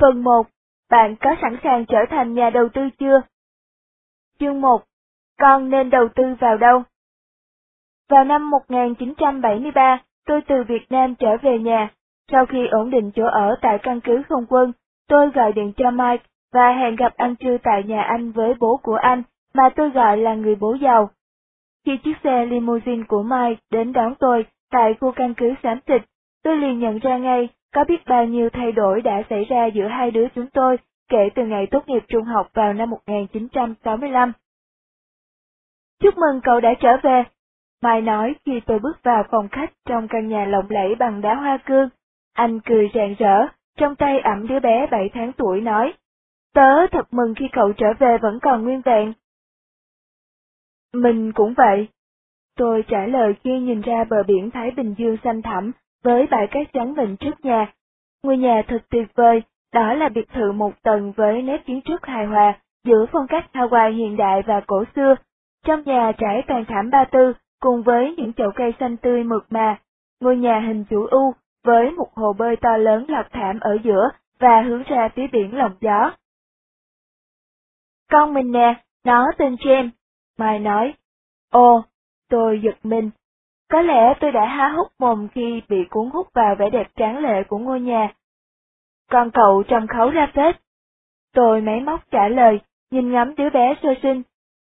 Phần 1. Bạn có sẵn sàng trở thành nhà đầu tư chưa? Chương 1. Con nên đầu tư vào đâu? Vào năm 1973, tôi từ Việt Nam trở về nhà. Sau khi ổn định chỗ ở tại căn cứ không quân, tôi gọi điện cho Mike và hẹn gặp ăn trưa tại nhà anh với bố của anh, mà tôi gọi là người bố giàu. Khi chiếc xe limousine của Mike đến đón tôi tại khu căn cứ xám tịch, tôi liền nhận ra ngay có biết bao nhiêu thay đổi đã xảy ra giữa hai đứa chúng tôi kể từ ngày tốt nghiệp trung học vào năm 1965. Chúc mừng cậu đã trở về, Mai nói khi tôi bước vào phòng khách trong căn nhà lộng lẫy bằng đá hoa cương. Anh cười rạng rỡ, trong tay ẩm đứa bé 7 tháng tuổi nói, Tớ thật mừng khi cậu trở về vẫn còn nguyên vẹn. Mình cũng vậy. Tôi trả lời khi nhìn ra bờ biển Thái Bình Dương xanh thẳm với bãi cát trắng mịn trước nhà. Ngôi nhà thật tuyệt vời, đó là biệt thự một tầng với nét kiến trúc hài hòa giữa phong cách Hawaii hiện đại và cổ xưa. Trong nhà trải toàn thảm ba tư, cùng với những chậu cây xanh tươi mượt mà. Ngôi nhà hình chữ U với một hồ bơi to lớn lọc thảm ở giữa và hướng ra phía biển lộng gió. Con mình nè, nó tên James, Mai nói. Ồ, tôi giật mình. Có lẽ tôi đã há hốc mồm khi bị cuốn hút vào vẻ đẹp tráng lệ của ngôi nhà. còn cậu trông khấu ra phết. Tôi máy móc trả lời, nhìn ngắm đứa bé sơ sinh,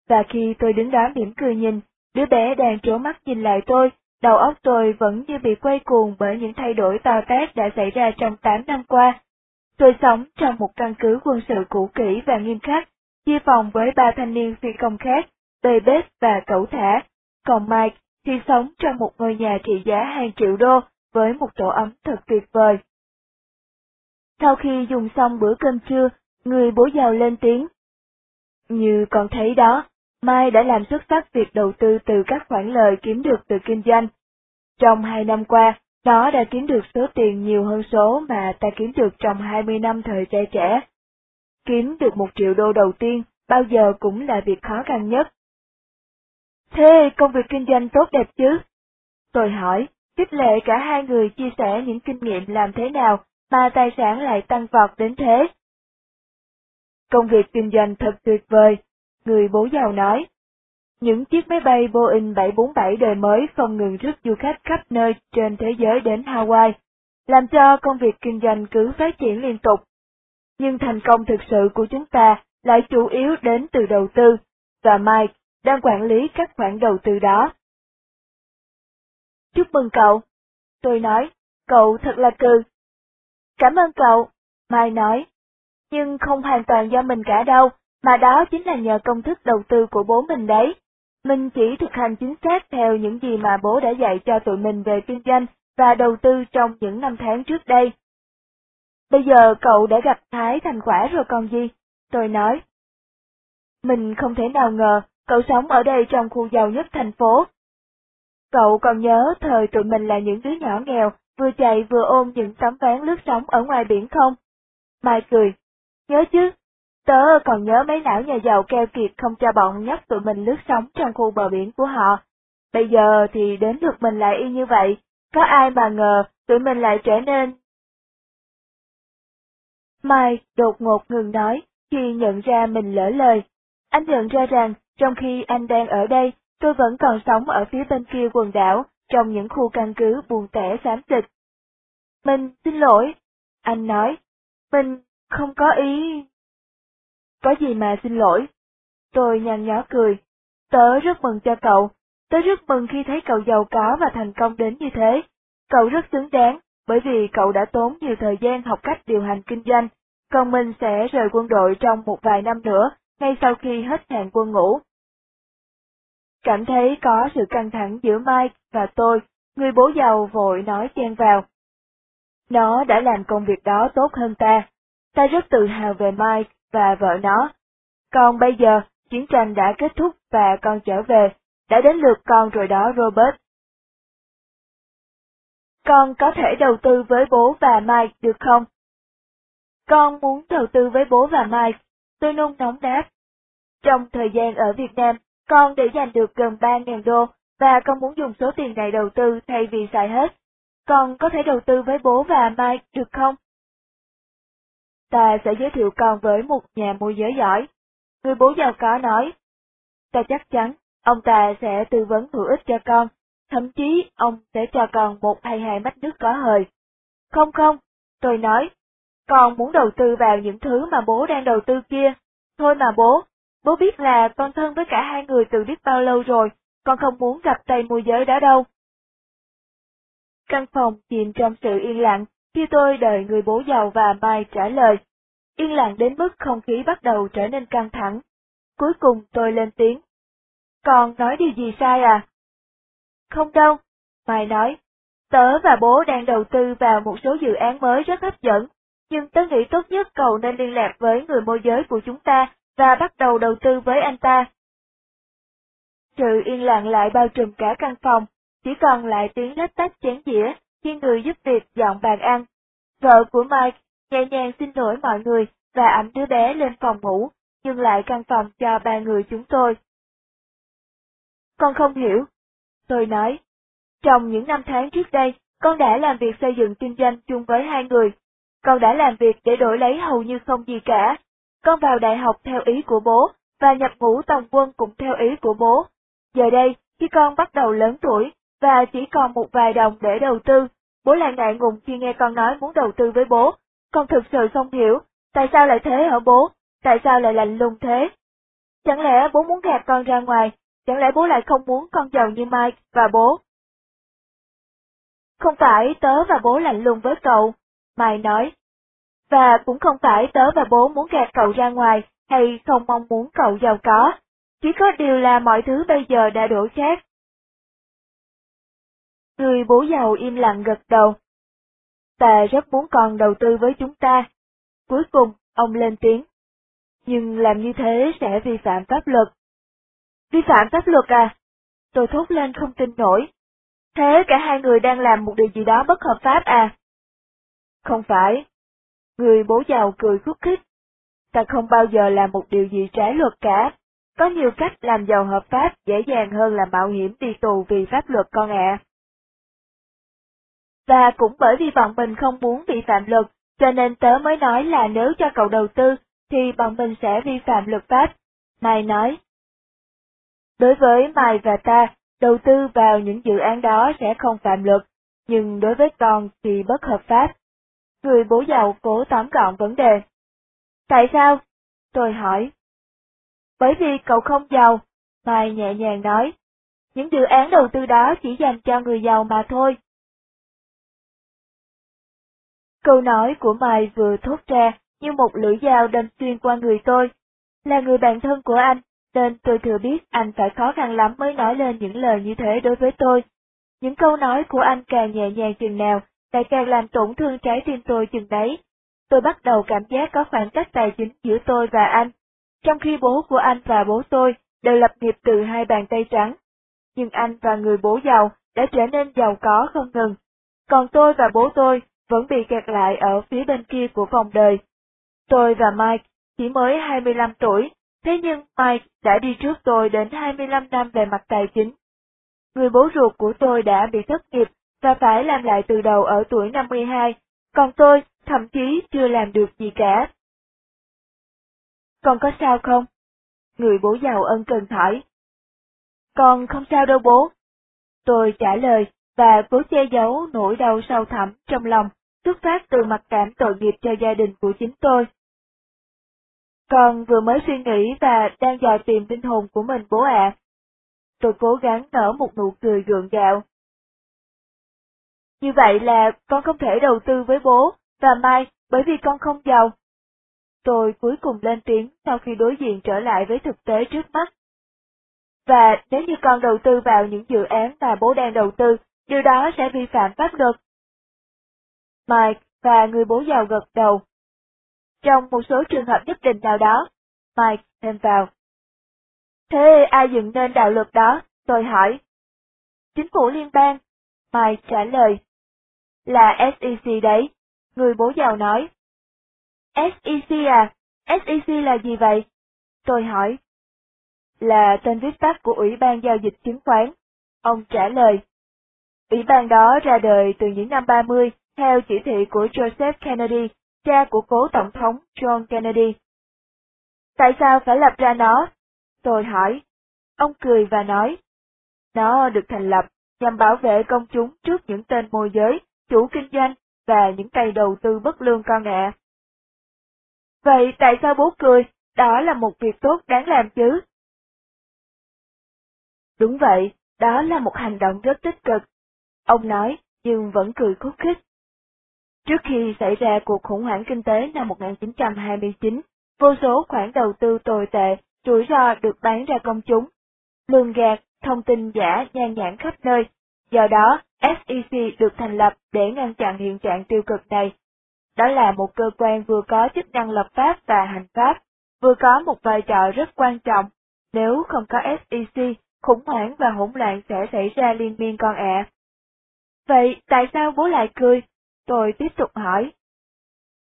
và khi tôi đứng đó mỉm cười nhìn, đứa bé đang trố mắt nhìn lại tôi, đầu óc tôi vẫn như bị quay cuồng bởi những thay đổi to tát đã xảy ra trong 8 năm qua. Tôi sống trong một căn cứ quân sự cũ kỹ và nghiêm khắc, chia phòng với ba thanh niên phi công khác, bê bếp và cẩu thả. Còn Mike thì sống trong một ngôi nhà trị giá hàng triệu đô với một tổ ấm thật tuyệt vời. Sau khi dùng xong bữa cơm trưa, người bố giàu lên tiếng. Như con thấy đó, Mai đã làm xuất sắc việc đầu tư từ các khoản lời kiếm được từ kinh doanh. Trong hai năm qua, nó đã kiếm được số tiền nhiều hơn số mà ta kiếm được trong 20 năm thời trai trẻ. Kiếm được một triệu đô đầu tiên bao giờ cũng là việc khó khăn nhất. Thế công việc kinh doanh tốt đẹp chứ? Tôi hỏi, khích lệ cả hai người chia sẻ những kinh nghiệm làm thế nào mà tài sản lại tăng vọt đến thế. Công việc kinh doanh thật tuyệt vời, người bố giàu nói. Những chiếc máy bay Boeing 747 đời mới không ngừng rước du khách khắp nơi trên thế giới đến Hawaii, làm cho công việc kinh doanh cứ phát triển liên tục. Nhưng thành công thực sự của chúng ta lại chủ yếu đến từ đầu tư, và Mike đang quản lý các khoản đầu tư đó. Chúc mừng cậu. Tôi nói, cậu thật là cừ. Cảm ơn cậu, Mai nói. Nhưng không hoàn toàn do mình cả đâu, mà đó chính là nhờ công thức đầu tư của bố mình đấy. Mình chỉ thực hành chính xác theo những gì mà bố đã dạy cho tụi mình về kinh doanh và đầu tư trong những năm tháng trước đây. Bây giờ cậu đã gặp Thái thành quả rồi còn gì? Tôi nói. Mình không thể nào ngờ cậu sống ở đây trong khu giàu nhất thành phố. Cậu còn nhớ thời tụi mình là những đứa nhỏ nghèo, vừa chạy vừa ôm những tấm ván lướt sóng ở ngoài biển không? Mai cười. Nhớ chứ, Tớ còn nhớ mấy não nhà giàu keo kiệt không cho bọn nhóc tụi mình lướt sóng trong khu bờ biển của họ. Bây giờ thì đến lượt mình lại y như vậy, có ai mà ngờ tụi mình lại trở nên... Mai đột ngột ngừng nói khi nhận ra mình lỡ lời. Anh nhận ra rằng trong khi anh đang ở đây, tôi vẫn còn sống ở phía bên kia quần đảo, trong những khu căn cứ buồn tẻ xám xịt. Mình xin lỗi, anh nói, mình không có ý... Có gì mà xin lỗi. Tôi nhăn nhó cười. Tớ rất mừng cho cậu. Tớ rất mừng khi thấy cậu giàu có và thành công đến như thế. Cậu rất xứng đáng, bởi vì cậu đã tốn nhiều thời gian học cách điều hành kinh doanh, còn mình sẽ rời quân đội trong một vài năm nữa, ngay sau khi hết hạn quân ngũ. Cảm thấy có sự căng thẳng giữa Mike và tôi, người bố giàu vội nói chen vào. Nó đã làm công việc đó tốt hơn ta. Ta rất tự hào về Mike và vợ nó. Còn bây giờ, chiến tranh đã kết thúc và con trở về, đã đến lượt con rồi đó Robert. Con có thể đầu tư với bố và Mike được không? Con muốn đầu tư với bố và Mike, tôi nôn nóng đáp. Trong thời gian ở Việt Nam, con để dành được gần 3.000 đô, và con muốn dùng số tiền này đầu tư thay vì xài hết. Con có thể đầu tư với bố và Mike được không? ta sẽ giới thiệu con với một nhà môi giới giỏi. Người bố giàu có nói, ta chắc chắn, ông ta sẽ tư vấn hữu ích cho con, thậm chí ông sẽ cho con một hay hai mách nước có hơi. Không không, tôi nói, con muốn đầu tư vào những thứ mà bố đang đầu tư kia. Thôi mà bố, bố biết là con thân với cả hai người từ biết bao lâu rồi, con không muốn gặp tay môi giới đó đâu. Căn phòng chìm trong sự yên lặng, khi tôi đợi người bố giàu và Mai trả lời. Yên lặng đến mức không khí bắt đầu trở nên căng thẳng. Cuối cùng tôi lên tiếng. Con nói điều gì sai à? Không đâu, Mai nói. Tớ và bố đang đầu tư vào một số dự án mới rất hấp dẫn, nhưng tớ nghĩ tốt nhất cậu nên liên lạc với người môi giới của chúng ta và bắt đầu đầu tư với anh ta. Sự yên lặng lại bao trùm cả căn phòng, chỉ còn lại tiếng lách tách chén dĩa khi người giúp việc dọn bàn ăn. Vợ của Mike nhẹ nhàng xin lỗi mọi người và ẩm đứa bé lên phòng ngủ, nhưng lại căn phòng cho ba người chúng tôi. Con không hiểu. Tôi nói, trong những năm tháng trước đây, con đã làm việc xây dựng kinh doanh chung với hai người. Con đã làm việc để đổi lấy hầu như không gì cả. Con vào đại học theo ý của bố, và nhập ngũ tòng quân cũng theo ý của bố. Giờ đây, khi con bắt đầu lớn tuổi, và chỉ còn một vài đồng để đầu tư, bố lại ngại ngùng khi nghe con nói muốn đầu tư với bố. Con thực sự không hiểu, tại sao lại thế hả bố, tại sao lại lạnh lùng thế? Chẳng lẽ bố muốn gạt con ra ngoài, chẳng lẽ bố lại không muốn con giàu như Mike và bố? Không phải tớ và bố lạnh lùng với cậu, Mai nói. Và cũng không phải tớ và bố muốn gạt cậu ra ngoài, hay không mong muốn cậu giàu có. Chỉ có điều là mọi thứ bây giờ đã đổi khác. Người bố giàu im lặng gật đầu. Ta rất muốn con đầu tư với chúng ta. Cuối cùng, ông lên tiếng. Nhưng làm như thế sẽ vi phạm pháp luật. Vi phạm pháp luật à? Tôi thốt lên không tin nổi. Thế cả hai người đang làm một điều gì đó bất hợp pháp à? Không phải. Người bố giàu cười khúc khích. Ta không bao giờ làm một điều gì trái luật cả. Có nhiều cách làm giàu hợp pháp dễ dàng hơn là mạo hiểm đi tù vì pháp luật con ạ. Và cũng bởi vì bọn mình không muốn bị phạm luật, cho nên tớ mới nói là nếu cho cậu đầu tư, thì bọn mình sẽ vi phạm luật pháp. Mai nói. Đối với Mai và ta, đầu tư vào những dự án đó sẽ không phạm luật, nhưng đối với con thì bất hợp pháp. Người bố giàu cố tóm gọn vấn đề. Tại sao? Tôi hỏi. Bởi vì cậu không giàu, Mai nhẹ nhàng nói. Những dự án đầu tư đó chỉ dành cho người giàu mà thôi. Câu nói của Mai vừa thốt ra như một lưỡi dao đâm xuyên qua người tôi. Là người bạn thân của anh, nên tôi thừa biết anh phải khó khăn lắm mới nói lên những lời như thế đối với tôi. Những câu nói của anh càng nhẹ nhàng chừng nào, lại càng làm tổn thương trái tim tôi chừng đấy. Tôi bắt đầu cảm giác có khoảng cách tài chính giữa tôi và anh, trong khi bố của anh và bố tôi đều lập nghiệp từ hai bàn tay trắng. Nhưng anh và người bố giàu đã trở nên giàu có không ngừng. Còn tôi và bố tôi vẫn bị kẹt lại ở phía bên kia của vòng đời. Tôi và Mike chỉ mới 25 tuổi, thế nhưng Mike đã đi trước tôi đến 25 năm về mặt tài chính. Người bố ruột của tôi đã bị thất nghiệp và phải làm lại từ đầu ở tuổi 52, còn tôi thậm chí chưa làm được gì cả. Con có sao không? Người bố giàu ân cần hỏi. Con không sao đâu bố. Tôi trả lời, và cố che giấu nỗi đau sâu thẳm trong lòng, xuất phát từ mặc cảm tội nghiệp cho gia đình của chính tôi. Con vừa mới suy nghĩ và đang dò tìm linh hồn của mình bố ạ. Tôi cố gắng nở một nụ cười gượng gạo. Như vậy là con không thể đầu tư với bố và Mai bởi vì con không giàu. Tôi cuối cùng lên tiếng sau khi đối diện trở lại với thực tế trước mắt. Và nếu như con đầu tư vào những dự án mà bố đang đầu tư, điều đó sẽ vi phạm pháp luật. Mike và người bố giàu gật đầu. Trong một số trường hợp nhất định nào đó, Mike thêm vào. Thế ai dựng nên đạo luật đó? Tôi hỏi. Chính phủ liên bang. Mai trả lời. Là SEC đấy. Người bố giàu nói. SEC à? SEC là gì vậy? Tôi hỏi. Là tên viết tắt của Ủy ban Giao dịch Chứng khoán. Ông trả lời. Ủy ban đó ra đời từ những năm 30 theo chỉ thị của Joseph Kennedy, cha của cố Tổng thống John Kennedy. Tại sao phải lập ra nó? Tôi hỏi. Ông cười và nói. Nó được thành lập nhằm bảo vệ công chúng trước những tên môi giới, chủ kinh doanh và những tay đầu tư bất lương con ạ. Vậy tại sao bố cười? Đó là một việc tốt đáng làm chứ. Đúng vậy, đó là một hành động rất tích cực. Ông nói, nhưng vẫn cười khúc khích. Trước khi xảy ra cuộc khủng hoảng kinh tế năm 1929, vô số khoản đầu tư tồi tệ, rủi ro được bán ra công chúng. Lường gạt, thông tin giả nhan nhản khắp nơi. Do đó, SEC được thành lập để ngăn chặn hiện trạng tiêu cực này. Đó là một cơ quan vừa có chức năng lập pháp và hành pháp, vừa có một vai trò rất quan trọng. Nếu không có SEC, khủng hoảng và hỗn loạn sẽ xảy ra liên miên con ạ. Vậy tại sao bố lại cười? Tôi tiếp tục hỏi.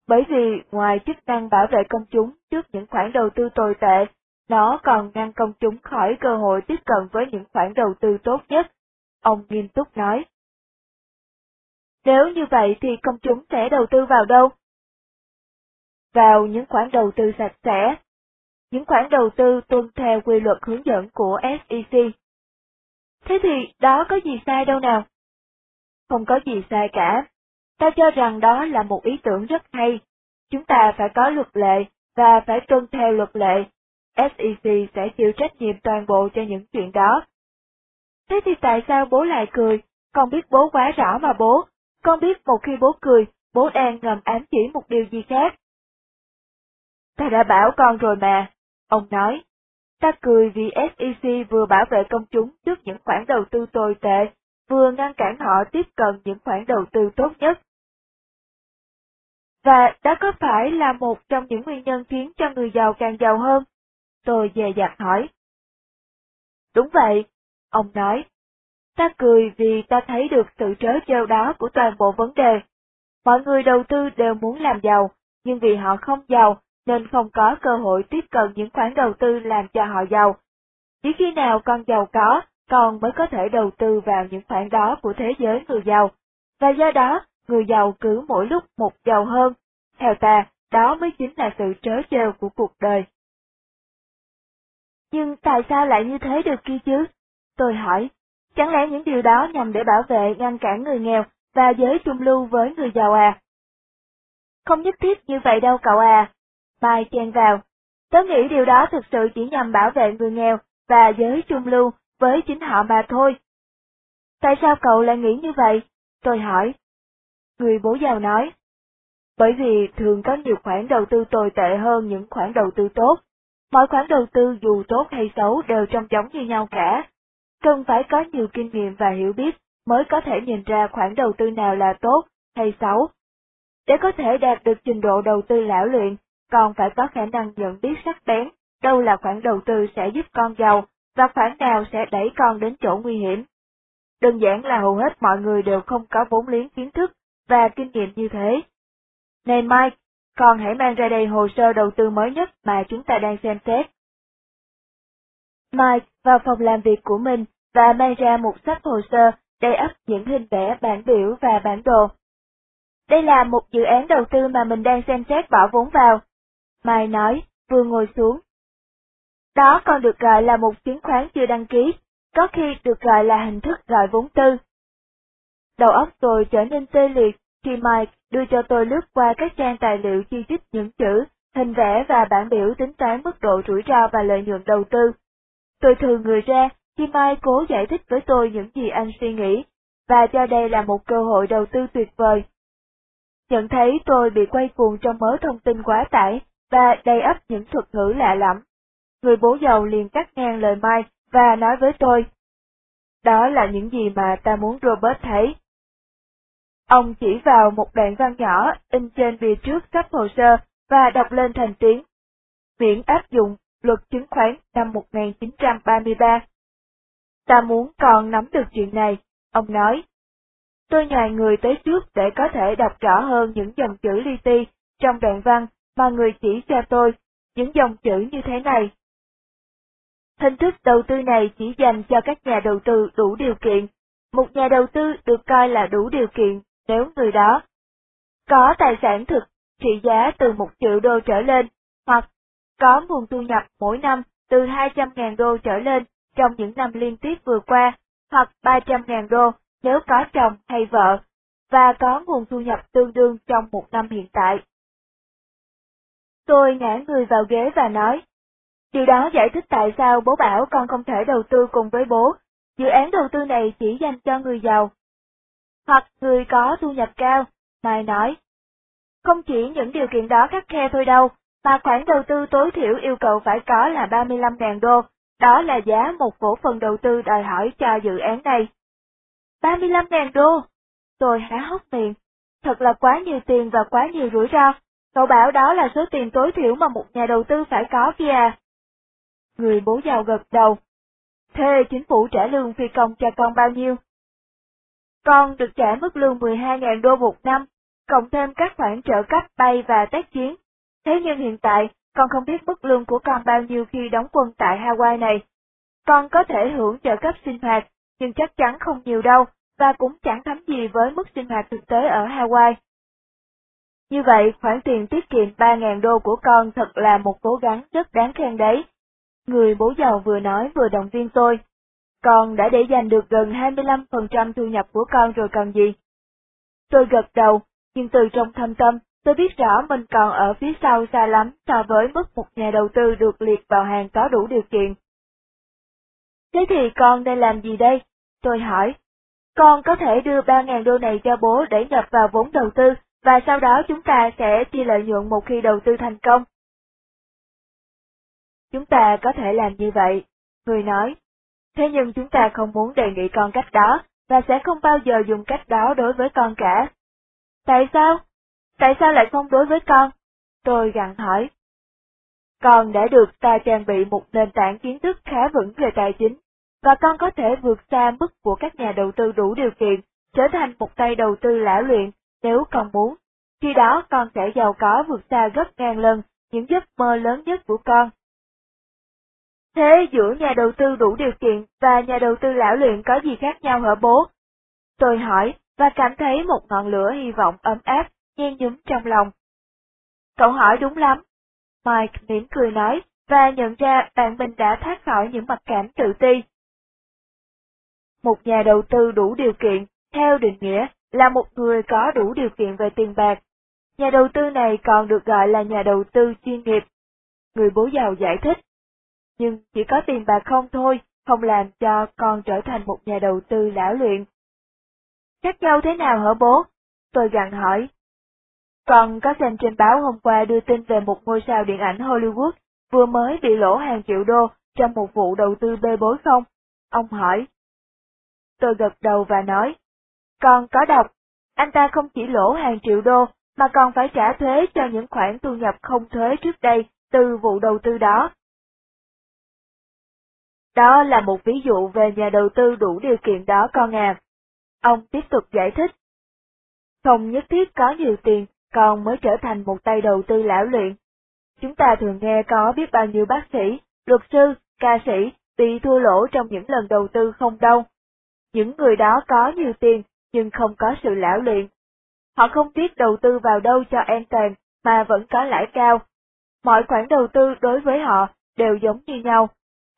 Bởi vì ngoài chức năng bảo vệ công chúng trước những khoản đầu tư tồi tệ, nó còn ngăn công chúng khỏi cơ hội tiếp cận với những khoản đầu tư tốt nhất. Ông nghiêm túc nói. Nếu như vậy thì công chúng sẽ đầu tư vào đâu? Vào những khoản đầu tư sạch sẽ. Những khoản đầu tư tuân theo quy luật hướng dẫn của SEC. Thế thì đó có gì sai đâu nào? Không có gì sai cả. Ta cho rằng đó là một ý tưởng rất hay. Chúng ta phải có luật lệ, và phải tuân theo luật lệ. SEC sẽ chịu trách nhiệm toàn bộ cho những chuyện đó. Thế thì tại sao bố lại cười? Con biết bố quá rõ mà bố. Con biết một khi bố cười, bố đang ngầm ám chỉ một điều gì khác. Ta đã bảo con rồi mà, ông nói. Ta cười vì SEC vừa bảo vệ công chúng trước những khoản đầu tư tồi tệ, vừa ngăn cản họ tiếp cận những khoản đầu tư tốt nhất. Và đó có phải là một trong những nguyên nhân khiến cho người giàu càng giàu hơn? Tôi dè dặt hỏi. Đúng vậy, ông nói. Ta cười vì ta thấy được sự trớ trêu đó của toàn bộ vấn đề. Mọi người đầu tư đều muốn làm giàu, nhưng vì họ không giàu nên không có cơ hội tiếp cận những khoản đầu tư làm cho họ giàu. Chỉ khi nào con giàu có, con mới có thể đầu tư vào những khoản đó của thế giới người giàu. Và do đó, người giàu cứ mỗi lúc một giàu hơn. Theo ta, đó mới chính là sự trớ trêu của cuộc đời. Nhưng tại sao lại như thế được kia chứ? Tôi hỏi, chẳng lẽ những điều đó nhằm để bảo vệ ngăn cản người nghèo và giới trung lưu với người giàu à? Không nhất thiết như vậy đâu cậu à. Mai chen vào. Tớ nghĩ điều đó thực sự chỉ nhằm bảo vệ người nghèo và giới trung lưu với chính họ mà thôi. Tại sao cậu lại nghĩ như vậy? Tôi hỏi. Người bố giàu nói. Bởi vì thường có nhiều khoản đầu tư tồi tệ hơn những khoản đầu tư tốt. Mọi khoản đầu tư dù tốt hay xấu đều trông giống như nhau cả. Cần phải có nhiều kinh nghiệm và hiểu biết mới có thể nhìn ra khoản đầu tư nào là tốt hay xấu. Để có thể đạt được trình độ đầu tư lão luyện, còn phải có khả năng nhận biết sắc bén, đâu là khoản đầu tư sẽ giúp con giàu, và khoản nào sẽ đẩy con đến chỗ nguy hiểm. Đơn giản là hầu hết mọi người đều không có vốn liếng kiến thức và kinh nghiệm như thế. Này Mike, con hãy mang ra đây hồ sơ đầu tư mới nhất mà chúng ta đang xem xét. Mike vào phòng làm việc của mình và mang ra một sách hồ sơ đầy ắp những hình vẽ bản biểu và bản đồ. Đây là một dự án đầu tư mà mình đang xem xét bỏ vốn vào. Mai nói, vừa ngồi xuống. Đó còn được gọi là một chứng khoán chưa đăng ký, có khi được gọi là hình thức gọi vốn tư. Đầu óc tôi trở nên tê liệt khi Mike đưa cho tôi lướt qua các trang tài liệu chi tiết những chữ, hình vẽ và bản biểu tính toán mức độ rủi ro và lợi nhuận đầu tư. Tôi thường người ra khi Mai cố giải thích với tôi những gì anh suy nghĩ, và cho đây là một cơ hội đầu tư tuyệt vời. Nhận thấy tôi bị quay cuồng trong mớ thông tin quá tải và đầy ấp những thuật ngữ lạ lẫm. Người bố giàu liền cắt ngang lời Mai và nói với tôi. Đó là những gì mà ta muốn Robert thấy. Ông chỉ vào một đoạn văn nhỏ in trên bìa trước sắp hồ sơ và đọc lên thành tiếng. Miễn áp dụng luật chứng khoán năm 1933. Ta muốn con nắm được chuyện này, ông nói. Tôi nhòi người tới trước để có thể đọc rõ hơn những dòng chữ li ti trong đoạn văn mà người chỉ cho tôi, những dòng chữ như thế này. Hình thức đầu tư này chỉ dành cho các nhà đầu tư đủ điều kiện. Một nhà đầu tư được coi là đủ điều kiện nếu người đó có tài sản thực trị giá từ một triệu đô trở lên, hoặc có nguồn thu nhập mỗi năm từ 200.000 đô trở lên trong những năm liên tiếp vừa qua, hoặc 300.000 đô nếu có chồng hay vợ, và có nguồn thu nhập tương đương trong một năm hiện tại. Tôi ngã người vào ghế và nói, điều đó giải thích tại sao bố bảo con không thể đầu tư cùng với bố, dự án đầu tư này chỉ dành cho người giàu. Hoặc người có thu nhập cao, Mai nói. Không chỉ những điều kiện đó khắc khe thôi đâu, mà khoản đầu tư tối thiểu yêu cầu phải có là 35.000 đô, đó là giá một cổ phần đầu tư đòi hỏi cho dự án này. 35.000 đô! Tôi há hốc miệng. Thật là quá nhiều tiền và quá nhiều rủi ro. Cậu bảo đó là số tiền tối thiểu mà một nhà đầu tư phải có kia à? Người bố giàu gật đầu. Thế chính phủ trả lương phi công cho con bao nhiêu? Con được trả mức lương 12.000 đô một năm, cộng thêm các khoản trợ cấp bay và tác chiến. Thế nhưng hiện tại, con không biết mức lương của con bao nhiêu khi đóng quân tại Hawaii này. Con có thể hưởng trợ cấp sinh hoạt, nhưng chắc chắn không nhiều đâu, và cũng chẳng thấm gì với mức sinh hoạt thực tế ở Hawaii. Như vậy, khoản tiền tiết kiệm 3.000 đô của con thật là một cố gắng rất đáng khen đấy. Người bố giàu vừa nói vừa động viên tôi. Con đã để dành được gần 25% thu nhập của con rồi còn gì. Tôi gật đầu, nhưng từ trong thâm tâm, tôi biết rõ mình còn ở phía sau xa lắm so với mức một nhà đầu tư được liệt vào hàng có đủ điều kiện. Thế thì con nên làm gì đây? Tôi hỏi. Con có thể đưa 3.000 đô này cho bố để nhập vào vốn đầu tư, và sau đó chúng ta sẽ chia lợi nhuận một khi đầu tư thành công. Chúng ta có thể làm như vậy, người nói. Thế nhưng chúng ta không muốn đề nghị con cách đó, và sẽ không bao giờ dùng cách đó đối với con cả. Tại sao? Tại sao lại không đối với con? Tôi gặn hỏi. Con đã được ta trang bị một nền tảng kiến thức khá vững về tài chính, và con có thể vượt xa mức của các nhà đầu tư đủ điều kiện, trở thành một tay đầu tư lão luyện nếu con muốn. Khi đó con sẽ giàu có vượt xa gấp ngàn lần những giấc mơ lớn nhất của con. Thế giữa nhà đầu tư đủ điều kiện và nhà đầu tư lão luyện có gì khác nhau hả bố? Tôi hỏi, và cảm thấy một ngọn lửa hy vọng ấm áp, nhen nhúm trong lòng. Cậu hỏi đúng lắm. Mike mỉm cười nói, và nhận ra bạn mình đã thoát khỏi những mặc cảm tự ti. Một nhà đầu tư đủ điều kiện, theo định nghĩa, là một người có đủ điều kiện về tiền bạc. Nhà đầu tư này còn được gọi là nhà đầu tư chuyên nghiệp. Người bố giàu giải thích. Nhưng chỉ có tiền bạc không thôi, không làm cho con trở thành một nhà đầu tư lão luyện. Khác nhau thế nào hả bố? Tôi gặn hỏi còn có xem trên báo hôm qua đưa tin về một ngôi sao điện ảnh Hollywood vừa mới bị lỗ hàng triệu đô trong một vụ đầu tư bê bối không? Ông hỏi. Tôi gật đầu và nói. Con có đọc, anh ta không chỉ lỗ hàng triệu đô, mà còn phải trả thuế cho những khoản thu nhập không thuế trước đây từ vụ đầu tư đó. Đó là một ví dụ về nhà đầu tư đủ điều kiện đó con à. Ông tiếp tục giải thích. Không nhất thiết có nhiều tiền, còn mới trở thành một tay đầu tư lão luyện. Chúng ta thường nghe có biết bao nhiêu bác sĩ, luật sư, ca sĩ bị thua lỗ trong những lần đầu tư không đâu. Những người đó có nhiều tiền, nhưng không có sự lão luyện. Họ không biết đầu tư vào đâu cho an toàn, mà vẫn có lãi cao. Mọi khoản đầu tư đối với họ đều giống như nhau.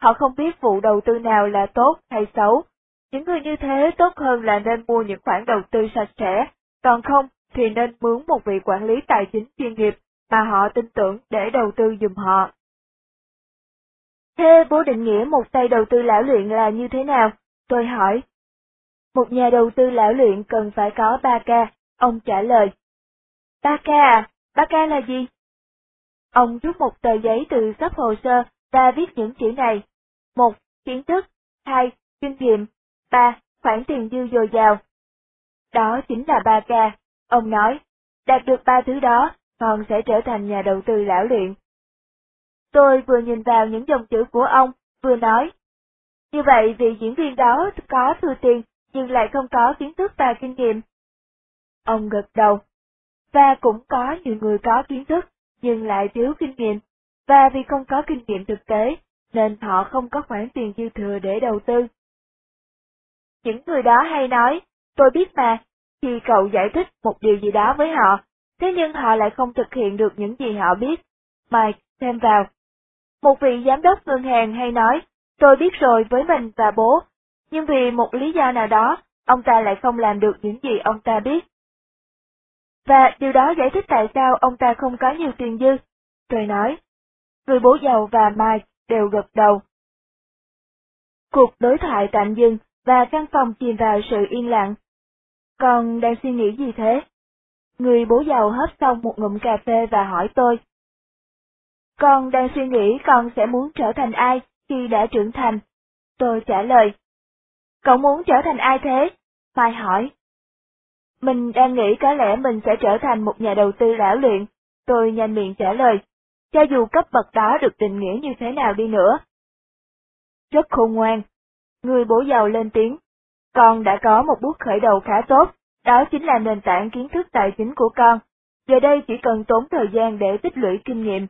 Họ không biết vụ đầu tư nào là tốt hay xấu, những người như thế tốt hơn là nên mua những khoản đầu tư sạch sẽ, còn không thì nên mướn một vị quản lý tài chính chuyên nghiệp mà họ tin tưởng để đầu tư dùm họ. Thế bố định nghĩa một tay đầu tư lão luyện là như thế nào? Tôi hỏi. Một nhà đầu tư lão luyện cần phải có 3K, ông trả lời. 3K à? 3K là gì? Ông rút một tờ giấy từ sắp hồ sơ và viết những chữ này. một Kiến thức. hai Kinh nghiệm. 3. Khoản tiền dư dồi dào. Đó chính là 3K, ông nói, đạt được ba thứ đó, con sẽ trở thành nhà đầu tư lão luyện. Tôi vừa nhìn vào những dòng chữ của ông, vừa nói. Như vậy vị diễn viên đó có thừa tiền, nhưng lại không có kiến thức và kinh nghiệm. Ông gật đầu. Và cũng có nhiều người có kiến thức, nhưng lại thiếu kinh nghiệm. Và vì không có kinh nghiệm thực tế, nên họ không có khoản tiền dư thừa để đầu tư. Những người đó hay nói, tôi biết mà, khi cậu giải thích một điều gì đó với họ, thế nhưng họ lại không thực hiện được những gì họ biết. Mike thêm vào. Một vị giám đốc ngân hàng hay nói, tôi biết rồi với mình và bố, nhưng vì một lý do nào đó, ông ta lại không làm được những gì ông ta biết. Và điều đó giải thích tại sao ông ta không có nhiều tiền dư. Tôi nói, người bố giàu và Mike đều gật đầu. Cuộc đối thoại tạm dừng và căn phòng chìm vào sự yên lặng. Con đang suy nghĩ gì thế? Người bố giàu hớp xong một ngụm cà phê và hỏi tôi. Con đang suy nghĩ con sẽ muốn trở thành ai khi đã trưởng thành. Tôi trả lời. Cậu muốn trở thành ai thế? Mai hỏi. Mình đang nghĩ có lẽ mình sẽ trở thành một nhà đầu tư lão luyện. Tôi nhanh miệng trả lời. Cho dù cấp bậc đó được định nghĩa như thế nào đi nữa. Rất khôn ngoan. Người bố giàu lên tiếng. Con đã có một bước khởi đầu khá tốt, đó chính là nền tảng kiến thức tài chính của con. Giờ đây chỉ cần tốn thời gian để tích lũy kinh nghiệm.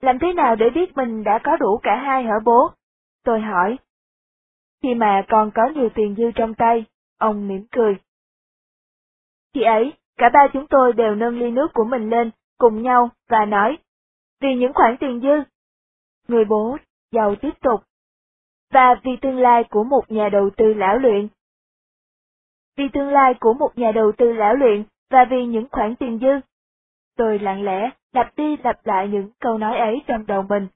Làm thế nào để biết mình đã có đủ cả hai hả bố? Tôi hỏi. Khi mà con có nhiều tiền dư trong tay, ông mỉm cười. Khi ấy, cả ba chúng tôi đều nâng ly nước của mình lên, cùng nhau, và nói, vì những khoản tiền dư. Người bố, giàu tiếp tục. Và vì tương lai của một nhà đầu tư lão luyện. Vì tương lai của một nhà đầu tư lão luyện, và vì những khoản tiền dư. Tôi lặng lẽ, lặp đi lặp lại những câu nói ấy trong đầu mình.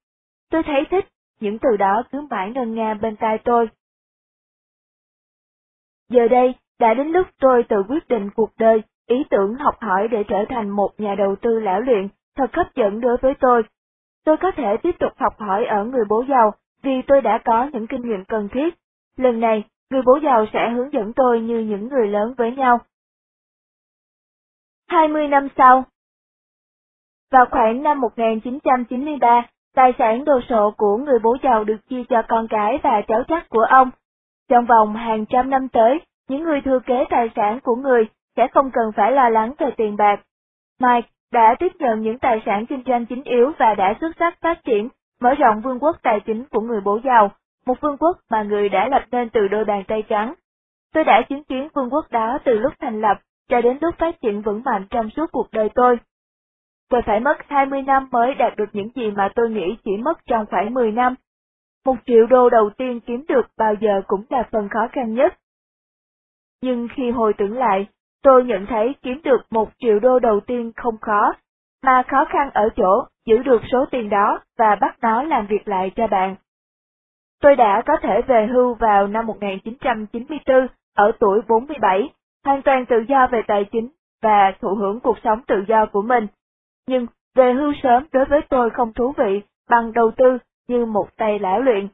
Tôi thấy thích, những từ đó cứ mãi ngân nga bên tai tôi. Giờ đây, đã đến lúc tôi tự quyết định cuộc đời, ý tưởng học hỏi để trở thành một nhà đầu tư lão luyện, thật hấp dẫn đối với tôi. Tôi có thể tiếp tục học hỏi ở người bố giàu, vì tôi đã có những kinh nghiệm cần thiết. Lần này, người bố giàu sẽ hướng dẫn tôi như những người lớn với nhau. 20 năm sau Vào khoảng năm 1993, tài sản đồ sộ của người bố giàu được chia cho con cái và cháu chắc của ông. Trong vòng hàng trăm năm tới, những người thừa kế tài sản của người sẽ không cần phải lo lắng về tiền bạc. Mike đã tiếp nhận những tài sản kinh doanh chính yếu và đã xuất sắc phát triển, mở rộng vương quốc tài chính của người bố giàu, một vương quốc mà người đã lập nên từ đôi bàn tay trắng. Tôi đã chứng kiến vương quốc đó từ lúc thành lập cho đến lúc phát triển vững mạnh trong suốt cuộc đời tôi. Tôi phải mất 20 năm mới đạt được những gì mà tôi nghĩ chỉ mất trong khoảng 10 năm. Một triệu đô đầu tiên kiếm được bao giờ cũng là phần khó khăn nhất. Nhưng khi hồi tưởng lại, tôi nhận thấy kiếm được một triệu đô đầu tiên không khó, mà khó khăn ở chỗ giữ được số tiền đó và bắt nó làm việc lại cho bạn. Tôi đã có thể về hưu vào năm 1994 ở tuổi 47, hoàn toàn tự do về tài chính và thụ hưởng cuộc sống tự do của mình. Nhưng về hưu sớm đối với tôi không thú vị bằng đầu tư như một tay lão luyện.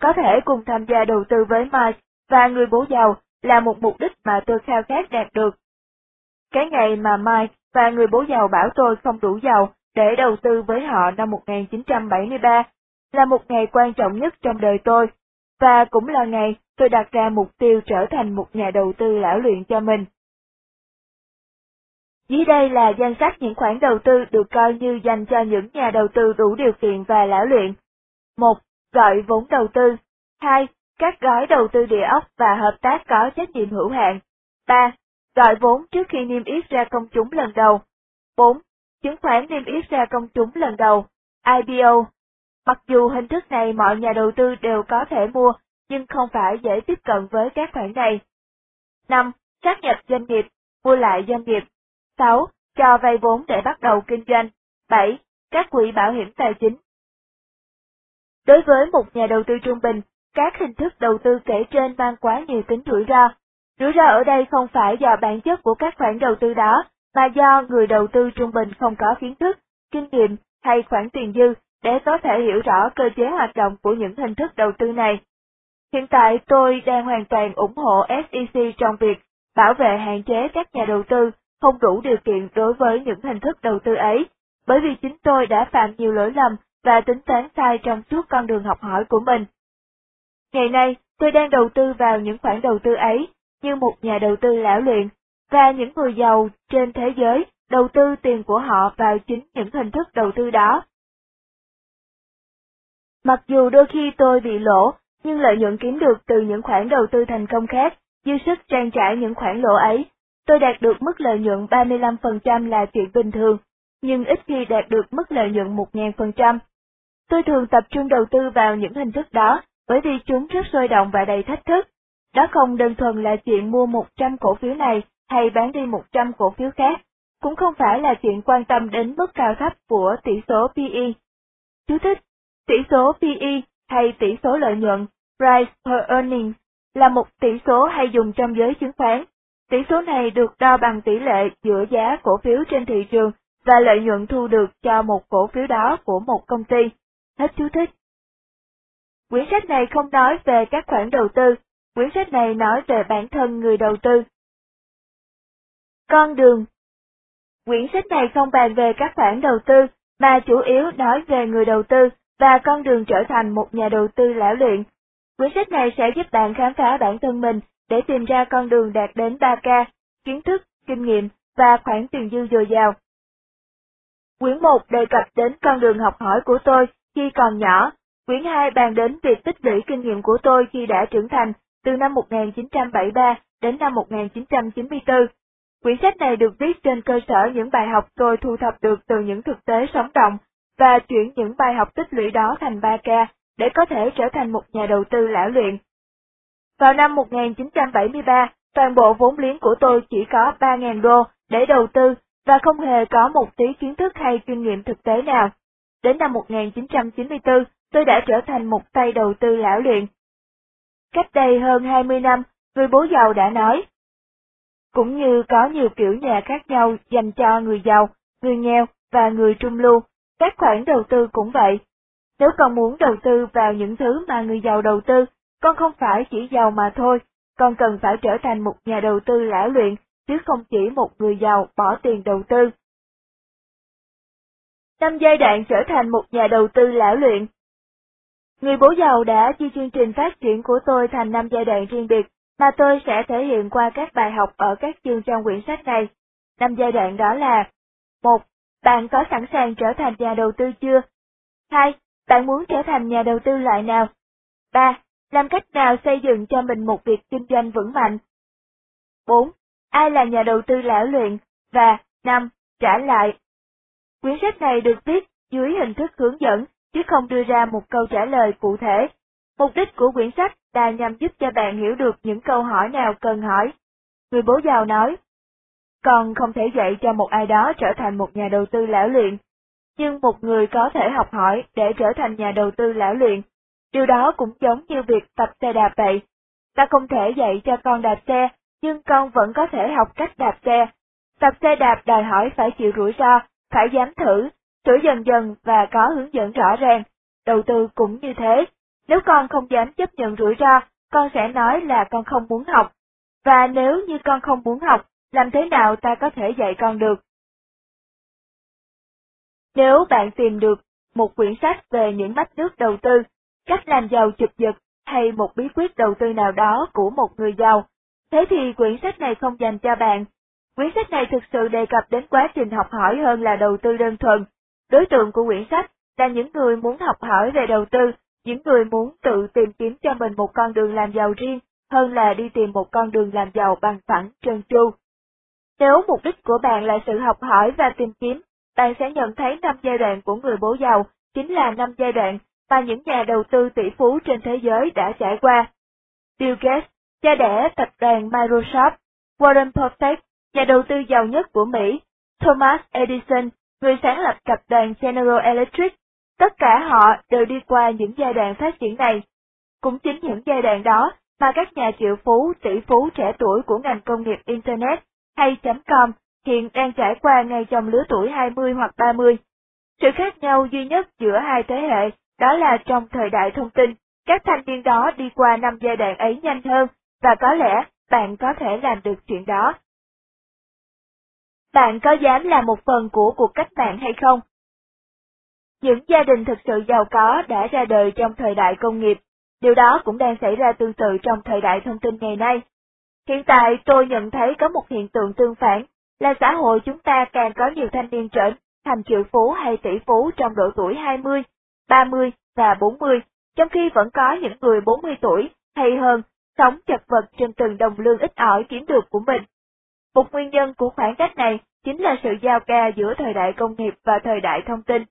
Có thể cùng tham gia đầu tư với Mike và người bố giàu là một mục đích mà tôi khao khát đạt được. Cái ngày mà Mike và người bố giàu bảo tôi không đủ giàu để đầu tư với họ năm 1973 là một ngày quan trọng nhất trong đời tôi, và cũng là ngày tôi đặt ra mục tiêu trở thành một nhà đầu tư lão luyện cho mình. Dưới đây là danh sách những khoản đầu tư được coi như dành cho những nhà đầu tư đủ điều kiện và lão luyện. 1. Gọi vốn đầu tư. 2 các gói đầu tư địa ốc và hợp tác có trách nhiệm hữu hạn. 3. Gọi vốn trước khi niêm yết ra công chúng lần đầu. 4. Chứng khoán niêm yết ra công chúng lần đầu, IPO. Mặc dù hình thức này mọi nhà đầu tư đều có thể mua, nhưng không phải dễ tiếp cận với các khoản này. 5. Sát nhập doanh nghiệp, mua lại doanh nghiệp. 6. Cho vay vốn để bắt đầu kinh doanh. 7. Các quỹ bảo hiểm tài chính. Đối với một nhà đầu tư trung bình, các hình thức đầu tư kể trên mang quá nhiều tính rủi ro. Rủi ro ở đây không phải do bản chất của các khoản đầu tư đó, mà do người đầu tư trung bình không có kiến thức, kinh nghiệm hay khoản tiền dư để có thể hiểu rõ cơ chế hoạt động của những hình thức đầu tư này. Hiện tại tôi đang hoàn toàn ủng hộ SEC trong việc bảo vệ hạn chế các nhà đầu tư không đủ điều kiện đối với những hình thức đầu tư ấy, bởi vì chính tôi đã phạm nhiều lỗi lầm và tính toán sai trong suốt con đường học hỏi của mình. Ngày nay, tôi đang đầu tư vào những khoản đầu tư ấy, như một nhà đầu tư lão luyện, và những người giàu trên thế giới đầu tư tiền của họ vào chính những hình thức đầu tư đó. Mặc dù đôi khi tôi bị lỗ, nhưng lợi nhuận kiếm được từ những khoản đầu tư thành công khác, dư sức trang trải những khoản lỗ ấy, tôi đạt được mức lợi nhuận 35% là chuyện bình thường, nhưng ít khi đạt được mức lợi nhuận 1.000%. Tôi thường tập trung đầu tư vào những hình thức đó, bởi vì chúng rất sôi động và đầy thách thức. Đó không đơn thuần là chuyện mua 100 cổ phiếu này hay bán đi 100 cổ phiếu khác, cũng không phải là chuyện quan tâm đến mức cao thấp của tỷ số PE. Chú thích, tỷ số PE hay tỷ số lợi nhuận, Price per Earnings, là một tỷ số hay dùng trong giới chứng khoán. Tỷ số này được đo bằng tỷ lệ giữa giá cổ phiếu trên thị trường và lợi nhuận thu được cho một cổ phiếu đó của một công ty. Hết chú thích. Quyển sách này không nói về các khoản đầu tư, quyển sách này nói về bản thân người đầu tư. Con đường Quyển sách này không bàn về các khoản đầu tư, mà chủ yếu nói về người đầu tư và con đường trở thành một nhà đầu tư lão luyện. Quyển sách này sẽ giúp bạn khám phá bản thân mình để tìm ra con đường đạt đến 3K, kiến thức, kinh nghiệm và khoản tiền dư dồi dào. Quyển 1 đề cập đến con đường học hỏi của tôi khi còn nhỏ, quyển 2 bàn đến việc tích lũy kinh nghiệm của tôi khi đã trưởng thành từ năm 1973 đến năm 1994. Quyển sách này được viết trên cơ sở những bài học tôi thu thập được từ những thực tế sống động và chuyển những bài học tích lũy đó thành 3K để có thể trở thành một nhà đầu tư lão luyện. Vào năm 1973, toàn bộ vốn liếng của tôi chỉ có 3.000 đô để đầu tư và không hề có một tí kiến thức hay kinh nghiệm thực tế nào. Đến năm 1994, tôi đã trở thành một tay đầu tư lão luyện. Cách đây hơn 20 năm, người bố giàu đã nói, cũng như có nhiều kiểu nhà khác nhau dành cho người giàu, người nghèo và người trung lưu, các khoản đầu tư cũng vậy. Nếu con muốn đầu tư vào những thứ mà người giàu đầu tư, con không phải chỉ giàu mà thôi, con cần phải trở thành một nhà đầu tư lão luyện, chứ không chỉ một người giàu bỏ tiền đầu tư. Năm giai đoạn trở thành một nhà đầu tư lão luyện Người bố giàu đã chia chương trình phát triển của tôi thành năm giai đoạn riêng biệt, mà tôi sẽ thể hiện qua các bài học ở các chương trong quyển sách này. Năm giai đoạn đó là một Bạn có sẵn sàng trở thành nhà đầu tư chưa? 2. Bạn muốn trở thành nhà đầu tư loại nào? 3. Làm cách nào xây dựng cho mình một việc kinh doanh vững mạnh? 4. Ai là nhà đầu tư lão luyện? Và 5. Trả lại. Quyển sách này được viết dưới hình thức hướng dẫn, chứ không đưa ra một câu trả lời cụ thể. Mục đích của quyển sách là nhằm giúp cho bạn hiểu được những câu hỏi nào cần hỏi. Người bố giàu nói, con không thể dạy cho một ai đó trở thành một nhà đầu tư lão luyện, nhưng một người có thể học hỏi để trở thành nhà đầu tư lão luyện. Điều đó cũng giống như việc tập xe đạp vậy. Ta không thể dạy cho con đạp xe, nhưng con vẫn có thể học cách đạp xe. Tập xe đạp đòi hỏi phải chịu rủi ro, phải dám thử, thử dần dần và có hướng dẫn rõ ràng. Đầu tư cũng như thế, nếu con không dám chấp nhận rủi ro, con sẽ nói là con không muốn học. Và nếu như con không muốn học, làm thế nào ta có thể dạy con được? Nếu bạn tìm được một quyển sách về những bách nước đầu tư, cách làm giàu chụp giật hay một bí quyết đầu tư nào đó của một người giàu, thế thì quyển sách này không dành cho bạn. Quyển sách này thực sự đề cập đến quá trình học hỏi hơn là đầu tư đơn thuần. Đối tượng của quyển sách là những người muốn học hỏi về đầu tư những người muốn tự tìm kiếm cho mình một con đường làm giàu riêng hơn là đi tìm một con đường làm giàu bằng phẳng trơn tru. Nếu mục đích của bạn là sự học hỏi và tìm kiếm, bạn sẽ nhận thấy năm giai đoạn của người bố giàu chính là năm giai đoạn mà những nhà đầu tư tỷ phú trên thế giới đã trải qua. Bill Gates, cha đẻ tập đoàn Microsoft, Warren Buffett, nhà đầu tư giàu nhất của Mỹ, Thomas Edison, người sáng lập tập đoàn General Electric, Tất cả họ đều đi qua những giai đoạn phát triển này. Cũng chính những giai đoạn đó mà các nhà triệu phú, tỷ phú trẻ tuổi của ngành công nghiệp Internet hay .com hiện đang trải qua ngay trong lứa tuổi 20 hoặc 30. Sự khác nhau duy nhất giữa hai thế hệ đó là trong thời đại thông tin, các thanh niên đó đi qua năm giai đoạn ấy nhanh hơn, và có lẽ bạn có thể làm được chuyện đó. Bạn có dám là một phần của cuộc cách mạng hay không? Những gia đình thực sự giàu có đã ra đời trong thời đại công nghiệp, điều đó cũng đang xảy ra tương tự trong thời đại thông tin ngày nay. Hiện tại tôi nhận thấy có một hiện tượng tương phản, là xã hội chúng ta càng có nhiều thanh niên trở thành triệu phú hay tỷ phú trong độ tuổi 20, 30 và 40, trong khi vẫn có những người 40 tuổi hay hơn sống chật vật trên từng đồng lương ít ỏi kiếm được của mình. Một nguyên nhân của khoảng cách này chính là sự giao ca giữa thời đại công nghiệp và thời đại thông tin.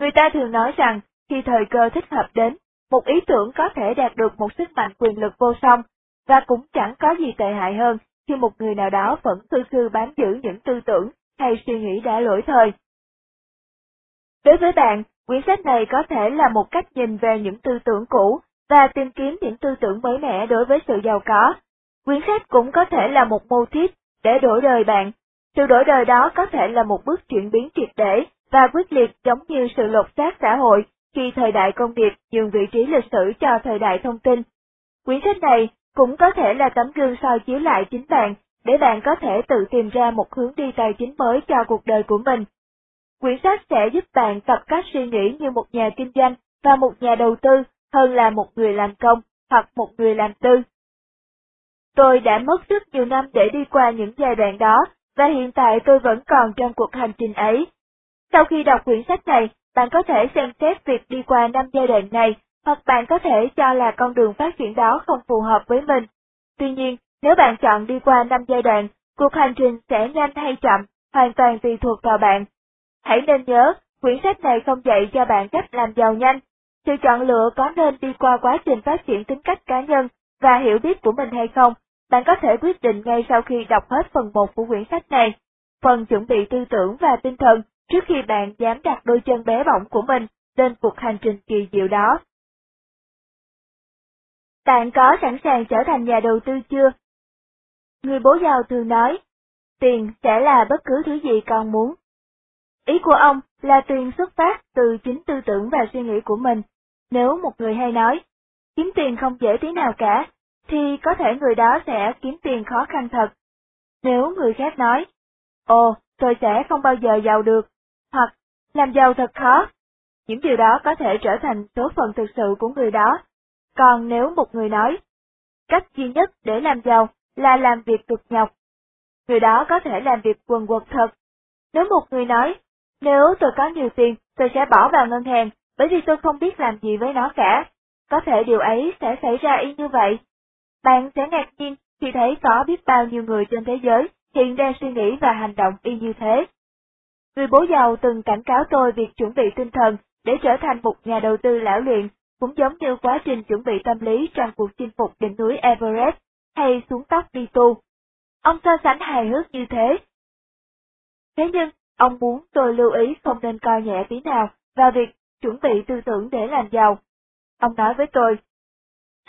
Người ta thường nói rằng, khi thời cơ thích hợp đến, một ý tưởng có thể đạt được một sức mạnh quyền lực vô song, và cũng chẳng có gì tệ hại hơn khi một người nào đó vẫn tư sư bám giữ những tư tưởng hay suy nghĩ đã lỗi thời. Đối với bạn, quyển sách này có thể là một cách nhìn về những tư tưởng cũ và tìm kiếm những tư tưởng mới mẻ đối với sự giàu có. Quyển sách cũng có thể là một mô típ để đổi đời bạn. Sự đổi đời đó có thể là một bước chuyển biến triệt để và quyết liệt giống như sự lột xác xã hội khi thời đại công nghiệp nhường vị trí lịch sử cho thời đại thông tin. Quyển sách này cũng có thể là tấm gương soi chiếu lại chính bạn, để bạn có thể tự tìm ra một hướng đi tài chính mới cho cuộc đời của mình. Quyển sách sẽ giúp bạn tập cách suy nghĩ như một nhà kinh doanh và một nhà đầu tư hơn là một người làm công hoặc một người làm tư. Tôi đã mất rất nhiều năm để đi qua những giai đoạn đó, và hiện tại tôi vẫn còn trong cuộc hành trình ấy. Sau khi đọc quyển sách này, bạn có thể xem xét việc đi qua năm giai đoạn này, hoặc bạn có thể cho là con đường phát triển đó không phù hợp với mình. Tuy nhiên, nếu bạn chọn đi qua năm giai đoạn, cuộc hành trình sẽ nhanh hay chậm, hoàn toàn tùy thuộc vào bạn. Hãy nên nhớ, quyển sách này không dạy cho bạn cách làm giàu nhanh. Sự chọn lựa có nên đi qua quá trình phát triển tính cách cá nhân và hiểu biết của mình hay không, bạn có thể quyết định ngay sau khi đọc hết phần 1 của quyển sách này. Phần chuẩn bị tư tưởng và tinh thần trước khi bạn dám đặt đôi chân bé bỏng của mình lên cuộc hành trình kỳ diệu đó. Bạn có sẵn sàng trở thành nhà đầu tư chưa? Người bố giàu thường nói, tiền sẽ là bất cứ thứ gì con muốn. Ý của ông là tiền xuất phát từ chính tư tưởng và suy nghĩ của mình. Nếu một người hay nói, kiếm tiền không dễ tí nào cả, thì có thể người đó sẽ kiếm tiền khó khăn thật. Nếu người khác nói, ồ, tôi sẽ không bao giờ giàu được, hoặc làm giàu thật khó, những điều đó có thể trở thành số phận thực sự của người đó. Còn nếu một người nói, cách duy nhất để làm giàu là làm việc cực nhọc, người đó có thể làm việc quần quật thật. Nếu một người nói, nếu tôi có nhiều tiền, tôi sẽ bỏ vào ngân hàng, bởi vì tôi không biết làm gì với nó cả, có thể điều ấy sẽ xảy ra y như vậy. Bạn sẽ ngạc nhiên khi thấy có biết bao nhiêu người trên thế giới hiện đang suy nghĩ và hành động y như thế. Người bố giàu từng cảnh cáo tôi việc chuẩn bị tinh thần để trở thành một nhà đầu tư lão luyện, cũng giống như quá trình chuẩn bị tâm lý trong cuộc chinh phục đỉnh núi Everest hay xuống tóc đi tu. Ông so sánh hài hước như thế. Thế nhưng, ông muốn tôi lưu ý không nên coi nhẹ tí nào vào việc chuẩn bị tư tưởng để làm giàu. Ông nói với tôi,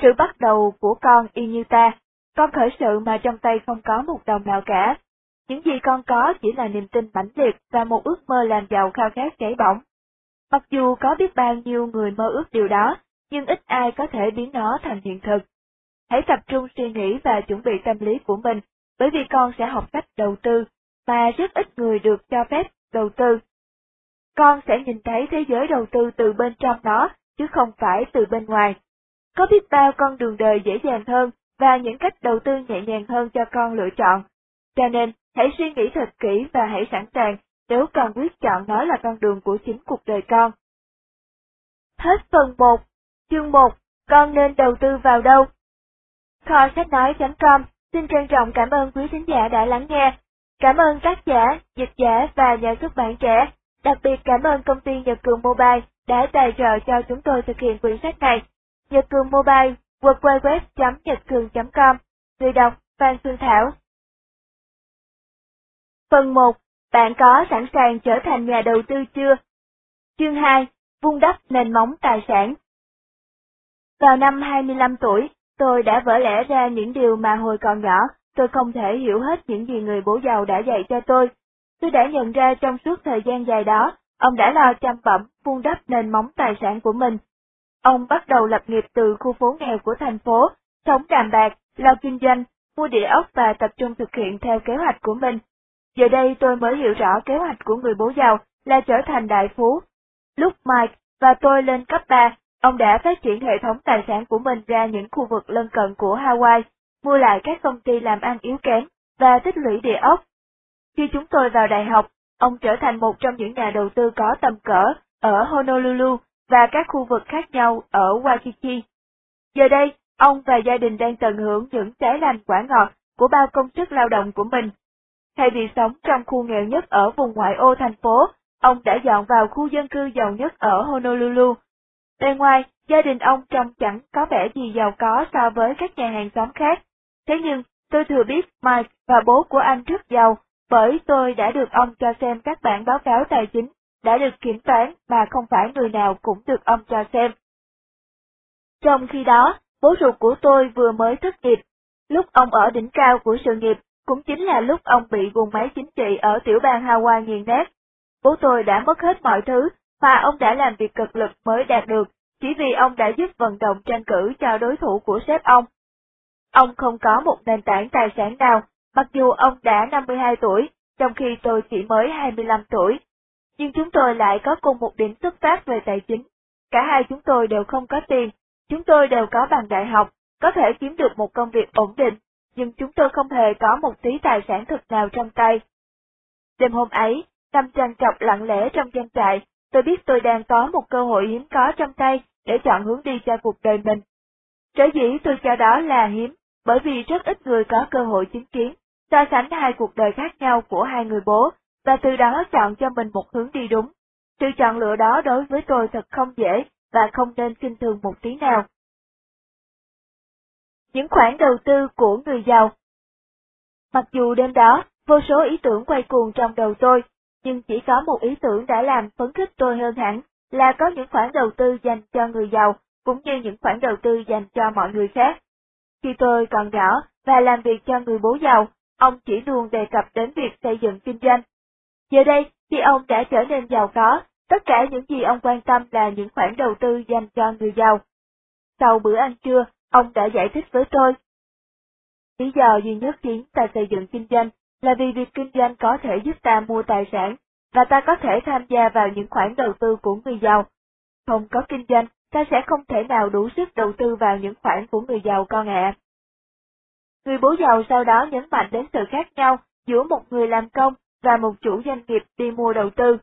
sự bắt đầu của con y như ta, con khởi sự mà trong tay không có một đồng nào cả. Những gì con có chỉ là niềm tin mãnh liệt và một ước mơ làm giàu khao khát cháy bỏng. Mặc dù có biết bao nhiêu người mơ ước điều đó, nhưng ít ai có thể biến nó thành hiện thực. Hãy tập trung suy nghĩ và chuẩn bị tâm lý của mình, bởi vì con sẽ học cách đầu tư, mà rất ít người được cho phép đầu tư. Con sẽ nhìn thấy thế giới đầu tư từ bên trong nó, chứ không phải từ bên ngoài. Có biết bao con đường đời dễ dàng hơn và những cách đầu tư nhẹ nhàng hơn cho con lựa chọn. Cho nên, hãy suy nghĩ thật kỹ và hãy sẵn sàng nếu con quyết chọn nó là con đường của chính cuộc đời con. Hết phần 1, chương 1, con nên đầu tư vào đâu? Kho sách nói.com xin trân trọng cảm ơn quý thính giả đã lắng nghe. Cảm ơn tác giả, dịch giả và nhà xuất bản trẻ. Đặc biệt cảm ơn công ty Nhật Cường Mobile đã tài trợ cho chúng tôi thực hiện quyển sách này. Nhật Cường Mobile, www.nhậtcường.com, người đọc Phan Xuân Thảo. Phần 1. Bạn có sẵn sàng trở thành nhà đầu tư chưa? Chương 2. Vun đắp nền móng tài sản. Vào năm 25 tuổi, tôi đã vỡ lẽ ra những điều mà hồi còn nhỏ, tôi không thể hiểu hết những gì người bố giàu đã dạy cho tôi. Tôi đã nhận ra trong suốt thời gian dài đó, ông đã lo chăm bẩm, vun đắp nền móng tài sản của mình, Ông bắt đầu lập nghiệp từ khu phố nghèo của thành phố, sống đàm bạc, lo kinh doanh, mua địa ốc và tập trung thực hiện theo kế hoạch của mình. Giờ đây tôi mới hiểu rõ kế hoạch của người bố giàu là trở thành đại phú. Lúc Mike và tôi lên cấp 3, ông đã phát triển hệ thống tài sản của mình ra những khu vực lân cận của Hawaii, mua lại các công ty làm ăn yếu kém và tích lũy địa ốc. Khi chúng tôi vào đại học, ông trở thành một trong những nhà đầu tư có tầm cỡ ở Honolulu và các khu vực khác nhau ở Waikiki. Giờ đây, ông và gia đình đang tận hưởng những trái lành quả ngọt của bao công sức lao động của mình Thay vì sống trong khu nghèo nhất ở vùng ngoại ô thành phố, ông đã dọn vào khu dân cư giàu nhất ở Honolulu. Bên ngoài, gia đình ông trông chẳng có vẻ gì giàu có so với các nhà hàng xóm khác. Thế nhưng, tôi thừa biết Mike và bố của anh rất giàu, bởi tôi đã được ông cho xem các bản báo cáo tài chính, đã được kiểm toán mà không phải người nào cũng được ông cho xem. Trong khi đó, bố ruột của tôi vừa mới thất nghiệp. Lúc ông ở đỉnh cao của sự nghiệp, cũng chính là lúc ông bị vùng máy chính trị ở tiểu bang Hawaii nghiền nát. Bố tôi đã mất hết mọi thứ mà ông đã làm việc cực lực mới đạt được, chỉ vì ông đã giúp vận động tranh cử cho đối thủ của sếp ông. Ông không có một nền tảng tài sản nào, mặc dù ông đã 52 tuổi, trong khi tôi chỉ mới 25 tuổi. Nhưng chúng tôi lại có cùng một điểm xuất phát về tài chính. Cả hai chúng tôi đều không có tiền, chúng tôi đều có bằng đại học, có thể kiếm được một công việc ổn định, nhưng chúng tôi không hề có một tí tài sản thực nào trong tay. Đêm hôm ấy, nằm trằn trọc lặng lẽ trong gian trại, tôi biết tôi đang có một cơ hội hiếm có trong tay để chọn hướng đi cho cuộc đời mình. Trở dĩ tôi cho đó là hiếm, bởi vì rất ít người có cơ hội chứng kiến, so sánh hai cuộc đời khác nhau của hai người bố, và từ đó chọn cho mình một hướng đi đúng. Sự chọn lựa đó đối với tôi thật không dễ và không nên kinh thường một tí nào. Những khoản đầu tư của người giàu Mặc dù đêm đó, vô số ý tưởng quay cuồng trong đầu tôi, nhưng chỉ có một ý tưởng đã làm phấn khích tôi hơn hẳn, là có những khoản đầu tư dành cho người giàu, cũng như những khoản đầu tư dành cho mọi người khác. Khi tôi còn nhỏ và làm việc cho người bố giàu, ông chỉ luôn đề cập đến việc xây dựng kinh doanh. Giờ đây, khi ông đã trở nên giàu có, tất cả những gì ông quan tâm là những khoản đầu tư dành cho người giàu. Sau bữa ăn trưa, ông đã giải thích với tôi. Lý do duy nhất khiến ta xây dựng kinh doanh là vì việc kinh doanh có thể giúp ta mua tài sản, và ta có thể tham gia vào những khoản đầu tư của người giàu. Không có kinh doanh, ta sẽ không thể nào đủ sức đầu tư vào những khoản của người giàu con ạ. Người bố giàu sau đó nhấn mạnh đến sự khác nhau giữa một người làm công và một chủ doanh nghiệp đi mua đầu tư.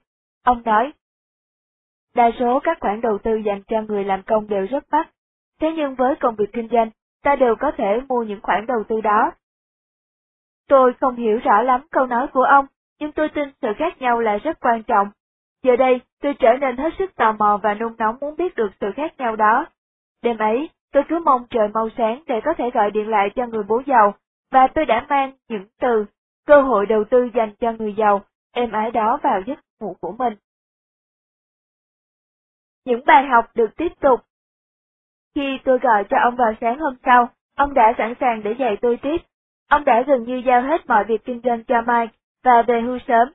Ông nói, đa số các khoản đầu tư dành cho người làm công đều rất mắc, thế nhưng với công việc kinh doanh, ta đều có thể mua những khoản đầu tư đó. Tôi không hiểu rõ lắm câu nói của ông, nhưng tôi tin sự khác nhau là rất quan trọng. Giờ đây, tôi trở nên hết sức tò mò và nung nóng muốn biết được sự khác nhau đó. Đêm ấy, tôi cứ mong trời mau sáng để có thể gọi điện lại cho người bố giàu, và tôi đã mang những từ, cơ hội đầu tư dành cho người giàu, êm ái đó vào giấc ngủ của mình. Những bài học được tiếp tục khi tôi gọi cho ông vào sáng hôm sau, ông đã sẵn sàng để dạy tôi tiếp. Ông đã gần như giao hết mọi việc kinh doanh cho Mike, và về hưu sớm.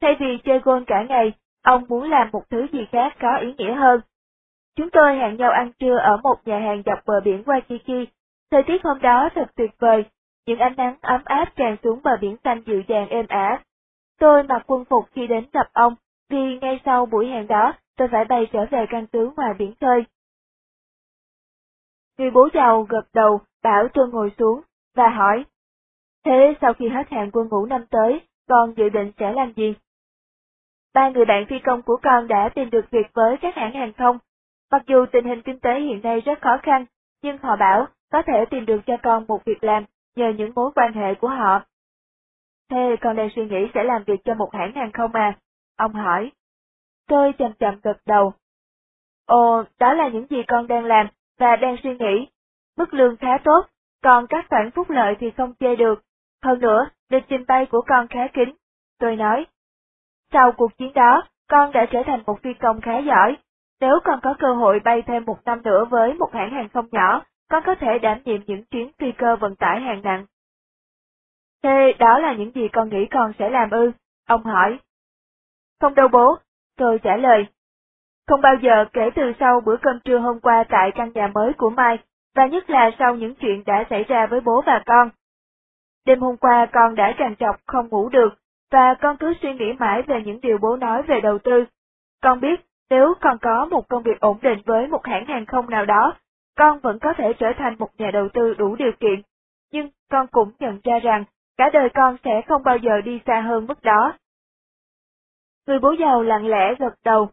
Thay vì chơi gôn cả ngày, ông muốn làm một thứ gì khác có ý nghĩa hơn. Chúng tôi hẹn nhau ăn trưa ở một nhà hàng dọc bờ biển Waikiki. Thời tiết hôm đó thật tuyệt vời, những ánh nắng ấm áp tràn xuống bờ biển xanh dịu dàng êm ả. Tôi mặc quân phục khi đến gặp ông, vì ngay sau buổi hẹn đó, tôi phải bay trở về căn cứ ngoài biển khơi. Người bố giàu gật đầu, bảo tôi ngồi xuống, và hỏi. Thế sau khi hết hạn quân ngũ năm tới, con dự định sẽ làm gì? Ba người bạn phi công của con đã tìm được việc với các hãng hàng không. Mặc dù tình hình kinh tế hiện nay rất khó khăn, nhưng họ bảo có thể tìm được cho con một việc làm nhờ những mối quan hệ của họ. Thế con đang suy nghĩ sẽ làm việc cho một hãng hàng không à? Ông hỏi. Tôi chậm chậm gật đầu. Ồ, đó là những gì con đang làm, và đang suy nghĩ. Mức lương khá tốt, còn các khoản phúc lợi thì không chê được. Hơn nữa, lịch trình bay của con khá kín. Tôi nói. Sau cuộc chiến đó, con đã trở thành một phi công khá giỏi. Nếu con có cơ hội bay thêm một năm nữa với một hãng hàng không nhỏ, con có thể đảm nhiệm những chuyến phi cơ vận tải hàng nặng. Thế đó là những gì con nghĩ con sẽ làm ư? Ông hỏi. Không đâu bố, tôi trả lời. Không bao giờ kể từ sau bữa cơm trưa hôm qua tại căn nhà mới của Mai, và nhất là sau những chuyện đã xảy ra với bố và con. Đêm hôm qua con đã tràn trọc không ngủ được, và con cứ suy nghĩ mãi về những điều bố nói về đầu tư. Con biết, nếu con có một công việc ổn định với một hãng hàng không nào đó, con vẫn có thể trở thành một nhà đầu tư đủ điều kiện. Nhưng con cũng nhận ra rằng, cả đời con sẽ không bao giờ đi xa hơn mức đó. Người bố giàu lặng lẽ gật đầu.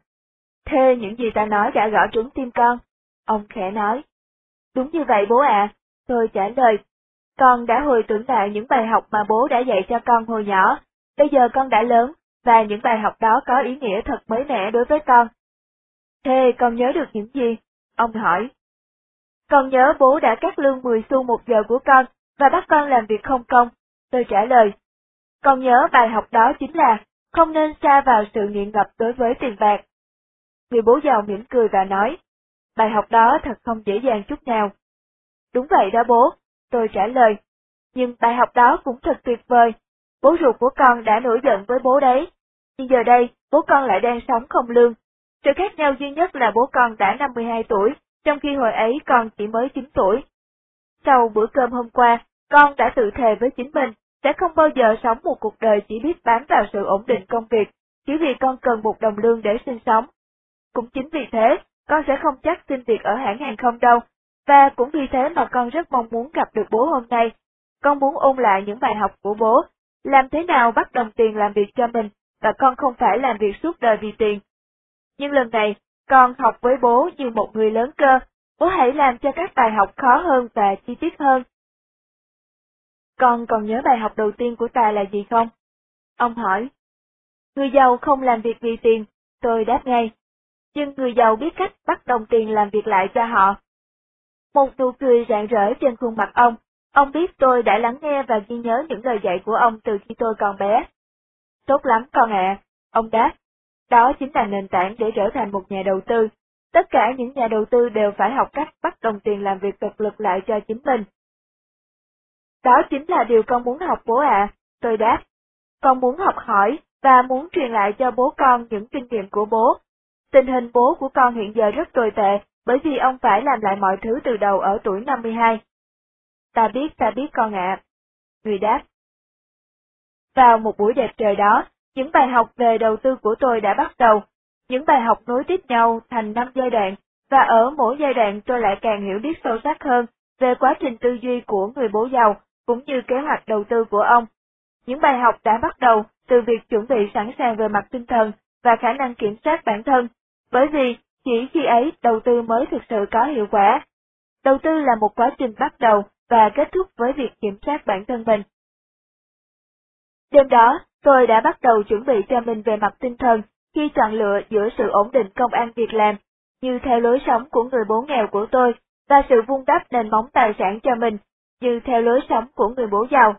Thế những gì ta nói đã gõ trúng tim con. Ông khẽ nói. Đúng như vậy bố ạ, tôi trả lời, con đã hồi tưởng lại những bài học mà bố đã dạy cho con hồi nhỏ, bây giờ con đã lớn, và những bài học đó có ý nghĩa thật mới mẻ đối với con. Thế con nhớ được những gì? Ông hỏi. Con nhớ bố đã cắt lương 10 xu một giờ của con, và bắt con làm việc không công. Tôi trả lời. Con nhớ bài học đó chính là, không nên xa vào sự nghiện ngập đối với tiền bạc. Người bố giàu mỉm cười và nói, bài học đó thật không dễ dàng chút nào. Đúng vậy đó bố, tôi trả lời. Nhưng bài học đó cũng thật tuyệt vời. Bố ruột của con đã nổi giận với bố đấy. Nhưng giờ đây, bố con lại đang sống không lương. Sự khác nhau duy nhất là bố con đã 52 tuổi, trong khi hồi ấy con chỉ mới 9 tuổi. Sau bữa cơm hôm qua, con đã tự thề với chính mình, sẽ không bao giờ sống một cuộc đời chỉ biết bám vào sự ổn định công việc, chỉ vì con cần một đồng lương để sinh sống. Cũng chính vì thế, con sẽ không chắc xin việc ở hãng hàng không đâu, và cũng vì thế mà con rất mong muốn gặp được bố hôm nay. Con muốn ôn lại những bài học của bố, làm thế nào bắt đồng tiền làm việc cho mình, và con không phải làm việc suốt đời vì tiền. Nhưng lần này, con học với bố như một người lớn cơ, bố hãy làm cho các bài học khó hơn và chi tiết hơn. Con còn nhớ bài học đầu tiên của ta là gì không? Ông hỏi. Người giàu không làm việc vì tiền, tôi đáp ngay. Nhưng người giàu biết cách bắt đồng tiền làm việc lại cho họ. Một nụ cười rạng rỡ trên khuôn mặt ông, ông biết tôi đã lắng nghe và ghi nhớ những lời dạy của ông từ khi tôi còn bé. Tốt lắm con ạ, ông đáp. Đó chính là nền tảng để trở thành một nhà đầu tư. Tất cả những nhà đầu tư đều phải học cách bắt đồng tiền làm việc cực lực lại cho chính mình. Đó chính là điều con muốn học bố ạ, tôi đáp. Con muốn học hỏi và muốn truyền lại cho bố con những kinh nghiệm của bố. Tình hình bố của con hiện giờ rất tồi tệ bởi vì ông phải làm lại mọi thứ từ đầu ở tuổi 52. Ta biết, ta biết con ạ. Người đáp. Vào một buổi đẹp trời đó, những bài học về đầu tư của tôi đã bắt đầu. Những bài học nối tiếp nhau thành năm giai đoạn, và ở mỗi giai đoạn tôi lại càng hiểu biết sâu sắc hơn về quá trình tư duy của người bố giàu, cũng như kế hoạch đầu tư của ông. Những bài học đã bắt đầu từ việc chuẩn bị sẵn sàng về mặt tinh thần và khả năng kiểm soát bản thân, bởi vì chỉ khi ấy đầu tư mới thực sự có hiệu quả. Đầu tư là một quá trình bắt đầu và kết thúc với việc kiểm soát bản thân mình. Đêm đó, tôi đã bắt đầu chuẩn bị cho mình về mặt tinh thần khi chọn lựa giữa sự ổn định công ăn việc làm, như theo lối sống của người bố nghèo của tôi, và sự vun đắp nền móng tài sản cho mình, như theo lối sống của người bố giàu.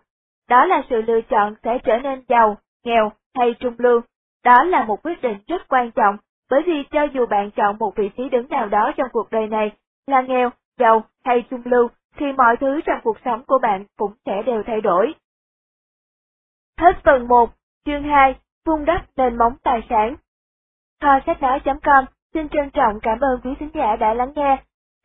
Đó là sự lựa chọn sẽ trở nên giàu, nghèo hay trung lưu. Đó là một quyết định rất quan trọng, bởi vì cho dù bạn chọn một vị trí đứng nào đó trong cuộc đời này, là nghèo, giàu hay trung lưu, thì mọi thứ trong cuộc sống của bạn cũng sẽ đều thay đổi. Hết phần 1, chương 2, vun đắp nền móng tài sản. Kho sách nói.com xin trân trọng cảm ơn quý khán giả đã lắng nghe.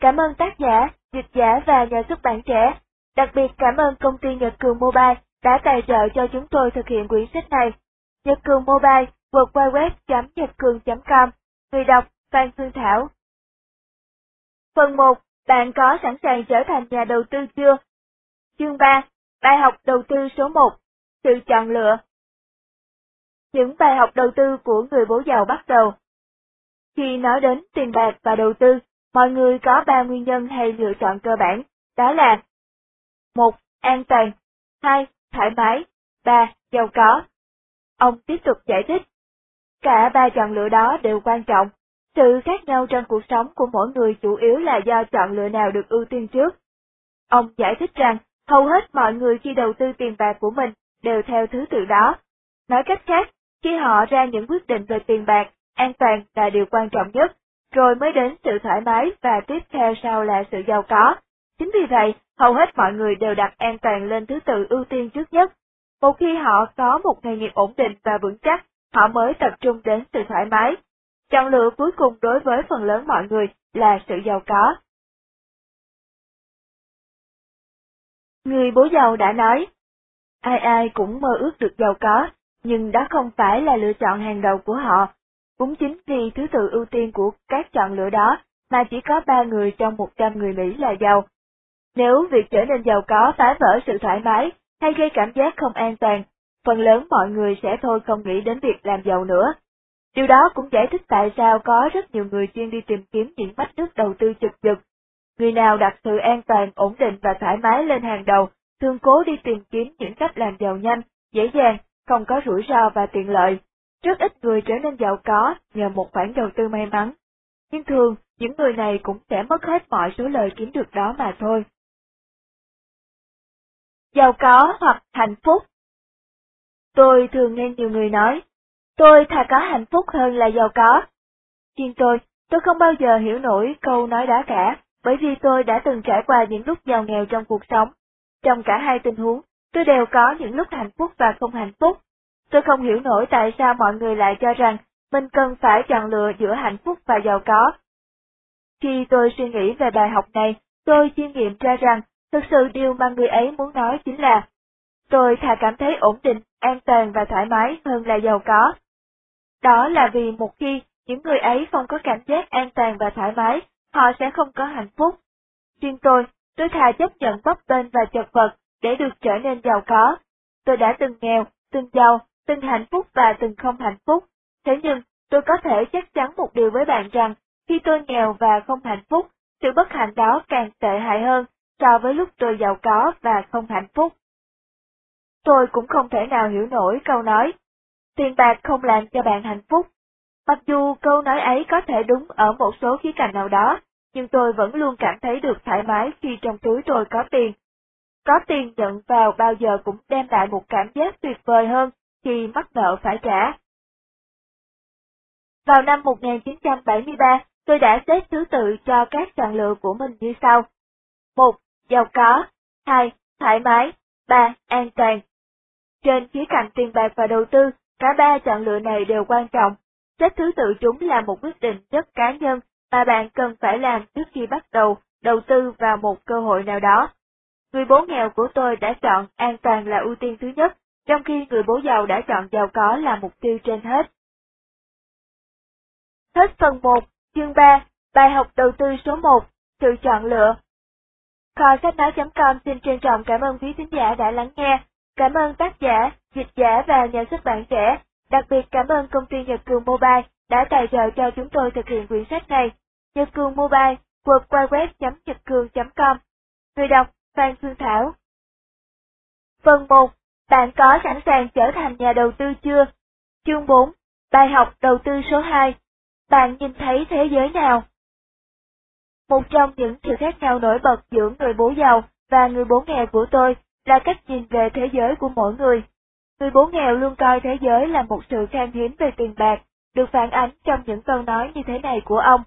Cảm ơn tác giả, dịch giả và nhà xuất bản trẻ. Đặc biệt cảm ơn công ty Nhật Cường Mobile đã tài trợ cho chúng tôi thực hiện quyển sách này. Nhật Cường Mobile, www.nhậtcường.com, người đọc Phan Phương Thảo. Phần 1, bạn có sẵn sàng trở thành nhà đầu tư chưa? Chương 3, bài học đầu tư số 1, sự chọn lựa. Những bài học đầu tư của người bố giàu bắt đầu. Khi nói đến tiền bạc và đầu tư, mọi người có 3 nguyên nhân hay lựa chọn cơ bản, đó là 1. An toàn 2. Thoải mái 3. Giàu có Ông tiếp tục giải thích. Cả ba chọn lựa đó đều quan trọng. Sự khác nhau trong cuộc sống của mỗi người chủ yếu là do chọn lựa nào được ưu tiên trước. Ông giải thích rằng, hầu hết mọi người khi đầu tư tiền bạc của mình đều theo thứ tự đó. Nói cách khác, khi họ ra những quyết định về tiền bạc, an toàn là điều quan trọng nhất, rồi mới đến sự thoải mái và tiếp theo sau là sự giàu có. Chính vì vậy, hầu hết mọi người đều đặt an toàn lên thứ tự ưu tiên trước nhất. Một khi họ có một nghề nghiệp ổn định và vững chắc, họ mới tập trung đến sự thoải mái. Chọn lựa cuối cùng đối với phần lớn mọi người là sự giàu có. Người bố giàu đã nói, ai ai cũng mơ ước được giàu có, nhưng đó không phải là lựa chọn hàng đầu của họ. Cũng chính vì thứ tự ưu tiên của các chọn lựa đó mà chỉ có 3 người trong 100 người Mỹ là giàu. Nếu việc trở nên giàu có phá vỡ sự thoải mái hay gây cảm giác không an toàn, phần lớn mọi người sẽ thôi không nghĩ đến việc làm giàu nữa. Điều đó cũng giải thích tại sao có rất nhiều người chuyên đi tìm kiếm những mách nước đầu tư trực trực. Người nào đặt sự an toàn, ổn định và thoải mái lên hàng đầu, thường cố đi tìm kiếm những cách làm giàu nhanh, dễ dàng không có rủi ro và tiện lợi. Rất ít người trở nên giàu có nhờ một khoản đầu tư may mắn. Nhưng thường, những người này cũng sẽ mất hết mọi số lời kiếm được đó mà thôi. Giàu có hoặc hạnh phúc Tôi thường nghe nhiều người nói, tôi thà có hạnh phúc hơn là giàu có. Riêng tôi, tôi không bao giờ hiểu nổi câu nói đó cả, bởi vì tôi đã từng trải qua những lúc giàu nghèo trong cuộc sống. Trong cả hai tình huống, tôi đều có những lúc hạnh phúc và không hạnh phúc. Tôi không hiểu nổi tại sao mọi người lại cho rằng mình cần phải chọn lựa giữa hạnh phúc và giàu có. Khi tôi suy nghĩ về bài học này, tôi chiêm nghiệm ra rằng thực sự điều mà người ấy muốn nói chính là tôi thà cảm thấy ổn định, an toàn và thoải mái hơn là giàu có. Đó là vì một khi những người ấy không có cảm giác an toàn và thoải mái, họ sẽ không có hạnh phúc. Riêng tôi, tôi thà chấp nhận bấp bênh và chật vật để được trở nên giàu có. Tôi đã từng nghèo, từng giàu, từng hạnh phúc và từng không hạnh phúc. Thế nhưng, tôi có thể chắc chắn một điều với bạn rằng, khi tôi nghèo và không hạnh phúc, sự bất hạnh đó càng tệ hại hơn so với lúc tôi giàu có và không hạnh phúc. Tôi cũng không thể nào hiểu nổi câu nói, tiền bạc không làm cho bạn hạnh phúc. Mặc dù câu nói ấy có thể đúng ở một số khía cạnh nào đó, nhưng tôi vẫn luôn cảm thấy được thoải mái khi trong túi tôi có tiền. Có tiền nhận vào bao giờ cũng đem lại một cảm giác tuyệt vời hơn khi mắc nợ phải trả. Vào năm 1973, tôi đã xếp thứ tự cho các chọn lựa của mình như sau. 1. Giàu có 2. Thoải mái 3. An toàn trên khía cạnh tiền bạc và đầu tư, cả ba chọn lựa này đều quan trọng. Xếp thứ tự chúng là một quyết định rất cá nhân mà bạn cần phải làm trước khi bắt đầu đầu tư vào một cơ hội nào đó. Người bố nghèo của tôi đã chọn an toàn là ưu tiên thứ nhất, trong khi người bố giàu đã chọn giàu có là mục tiêu trên hết. Hết phần 1, chương 3, bài học đầu tư số 1, sự chọn lựa. Kho sách nói.com xin trân trọng cảm ơn quý khán giả đã lắng nghe. Cảm ơn tác giả, dịch giả và nhà xuất bản trẻ. Đặc biệt cảm ơn công ty Nhật Cường Mobile đã tài trợ cho chúng tôi thực hiện quyển sách này. Nhật Cường Mobile, www.nhậtcường.com. Người đọc Phan Phương Thảo. Phần 1. Bạn có sẵn sàng trở thành nhà đầu tư chưa? Chương 4. Bài học đầu tư số 2. Bạn nhìn thấy thế giới nào? Một trong những sự khác nhau nổi bật giữa người bố giàu và người bố nghèo của tôi là cách nhìn về thế giới của mỗi người. Người bố nghèo luôn coi thế giới là một sự khan hiếm về tiền bạc, được phản ánh trong những câu nói như thế này của ông.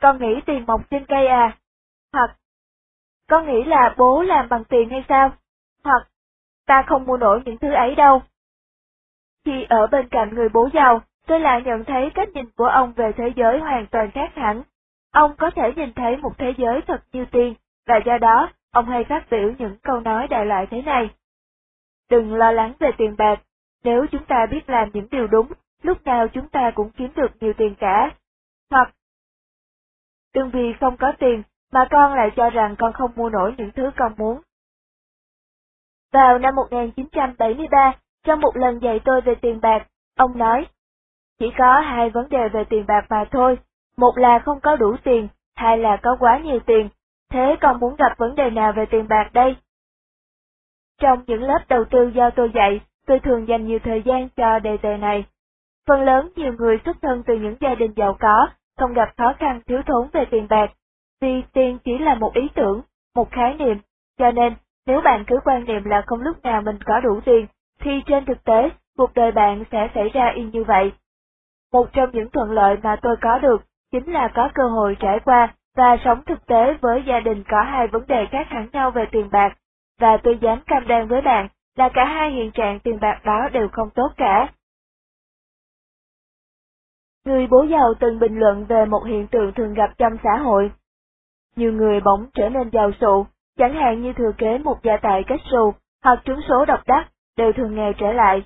Con nghĩ tiền mọc trên cây à? Hoặc, con nghĩ là bố làm bằng tiền hay sao? Hoặc, ta không mua nổi những thứ ấy đâu. Khi ở bên cạnh người bố giàu, tôi lại nhận thấy cách nhìn của ông về thế giới hoàn toàn khác hẳn. Ông có thể nhìn thấy một thế giới thật như tiền, và do đó, ông hay phát biểu những câu nói đại loại thế này. Đừng lo lắng về tiền bạc, nếu chúng ta biết làm những điều đúng, lúc nào chúng ta cũng kiếm được nhiều tiền cả. Hoặc, đừng vì không có tiền mà con lại cho rằng con không mua nổi những thứ con muốn. Vào năm 1973, trong một lần dạy tôi về tiền bạc, ông nói, chỉ có hai vấn đề về tiền bạc mà thôi, một là không có đủ tiền, hai là có quá nhiều tiền, thế con muốn gặp vấn đề nào về tiền bạc đây? Trong những lớp đầu tư do tôi dạy, tôi thường dành nhiều thời gian cho đề tài này. Phần lớn nhiều người xuất thân từ những gia đình giàu có, không gặp khó khăn thiếu thốn về tiền bạc, vì tiền chỉ là một ý tưởng, một khái niệm, cho nên nếu bạn cứ quan niệm là không lúc nào mình có đủ tiền, thì trên thực tế, cuộc đời bạn sẽ xảy ra y như vậy. Một trong những thuận lợi mà tôi có được, chính là có cơ hội trải qua và sống thực tế với gia đình có hai vấn đề khác hẳn nhau về tiền bạc, và tôi dám cam đoan với bạn là cả hai hiện trạng tiền bạc đó đều không tốt cả. Người bố giàu từng bình luận về một hiện tượng thường gặp trong xã hội. Nhiều người bỗng trở nên giàu sụ, chẳng hạn như thừa kế một gia tài kết xù, hoặc trúng số độc đắc, đều thường nghèo trở lại.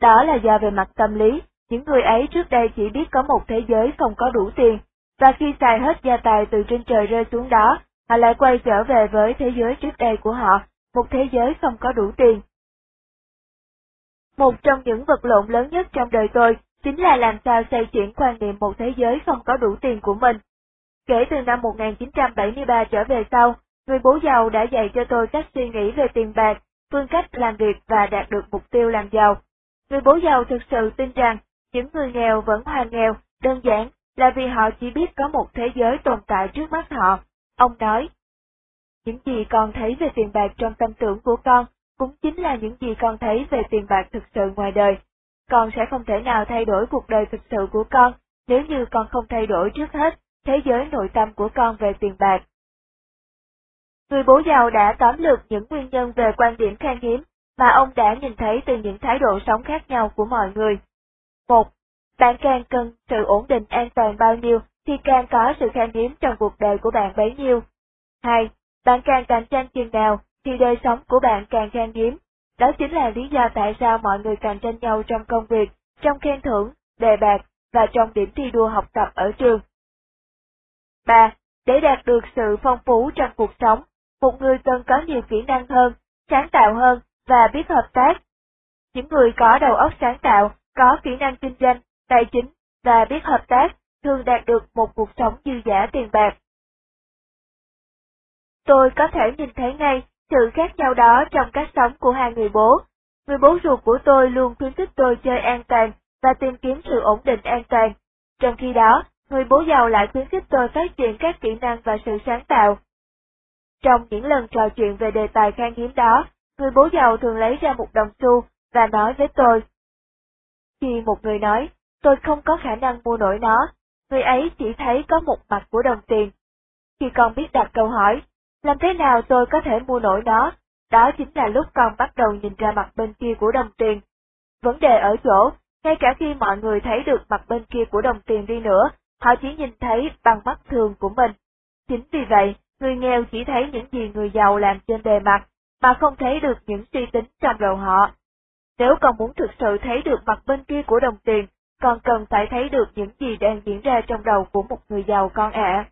Đó là do về mặt tâm lý, những người ấy trước đây chỉ biết có một thế giới không có đủ tiền, và khi xài hết gia tài từ trên trời rơi xuống đó, họ lại quay trở về với thế giới trước đây của họ, một thế giới không có đủ tiền. Một trong những vật lộn lớn nhất trong đời tôi chính là làm sao xây chuyển quan niệm một thế giới không có đủ tiền của mình. Kể từ năm 1973 trở về sau, người bố giàu đã dạy cho tôi cách suy nghĩ về tiền bạc, phương cách làm việc và đạt được mục tiêu làm giàu. Người bố giàu thực sự tin rằng những người nghèo vẫn hoàn nghèo, đơn giản là vì họ chỉ biết có một thế giới tồn tại trước mắt họ. Ông nói, những gì con thấy về tiền bạc trong tâm tưởng của con cũng chính là những gì con thấy về tiền bạc thực sự ngoài đời. Con sẽ không thể nào thay đổi cuộc đời thực sự của con nếu như con không thay đổi trước hết thế giới nội tâm của con về tiền bạc. Người bố giàu đã tóm lược những nguyên nhân về quan điểm khan hiếm mà ông đã nhìn thấy từ những thái độ sống khác nhau của mọi người. Một, bạn càng cần sự ổn định an toàn bao nhiêu thì càng có sự khan hiếm trong cuộc đời của bạn bấy nhiêu. 2. Bạn càng cạnh tranh chừng nào thì đời sống của bạn càng khan hiếm. Đó chính là lý do tại sao mọi người cạnh tranh nhau trong công việc, trong khen thưởng, đề bạc và trong điểm thi đua học tập ở trường. 3. Để đạt được sự phong phú trong cuộc sống, một người cần có nhiều kỹ năng hơn, sáng tạo hơn và biết hợp tác. Những người có đầu óc sáng tạo, có kỹ năng kinh doanh, tài chính và biết hợp tác thường đạt được một cuộc sống dư giả tiền bạc. Tôi có thể nhìn thấy ngay sự khác nhau đó trong cách sống của hai người bố. Người bố ruột của tôi luôn khuyến khích tôi chơi an toàn và tìm kiếm sự ổn định an toàn. Trong khi đó, người bố giàu lại khuyến khích tôi phát triển các kỹ năng và sự sáng tạo. Trong những lần trò chuyện về đề tài khan hiếm đó, người bố giàu thường lấy ra một đồng xu và nói với tôi. Khi một người nói, tôi không có khả năng mua nổi nó, người ấy chỉ thấy có một mặt của đồng tiền. Khi con biết đặt câu hỏi, làm thế nào tôi có thể mua nổi nó, đó chính là lúc con bắt đầu nhìn ra mặt bên kia của đồng tiền. Vấn đề ở chỗ, ngay cả khi mọi người thấy được mặt bên kia của đồng tiền đi nữa, họ chỉ nhìn thấy bằng mắt thường của mình. Chính vì vậy, người nghèo chỉ thấy những gì người giàu làm trên bề mặt, mà không thấy được những suy tính trong đầu họ. Nếu con muốn thực sự thấy được mặt bên kia của đồng tiền, con cần phải thấy được những gì đang diễn ra trong đầu của một người giàu con ạ.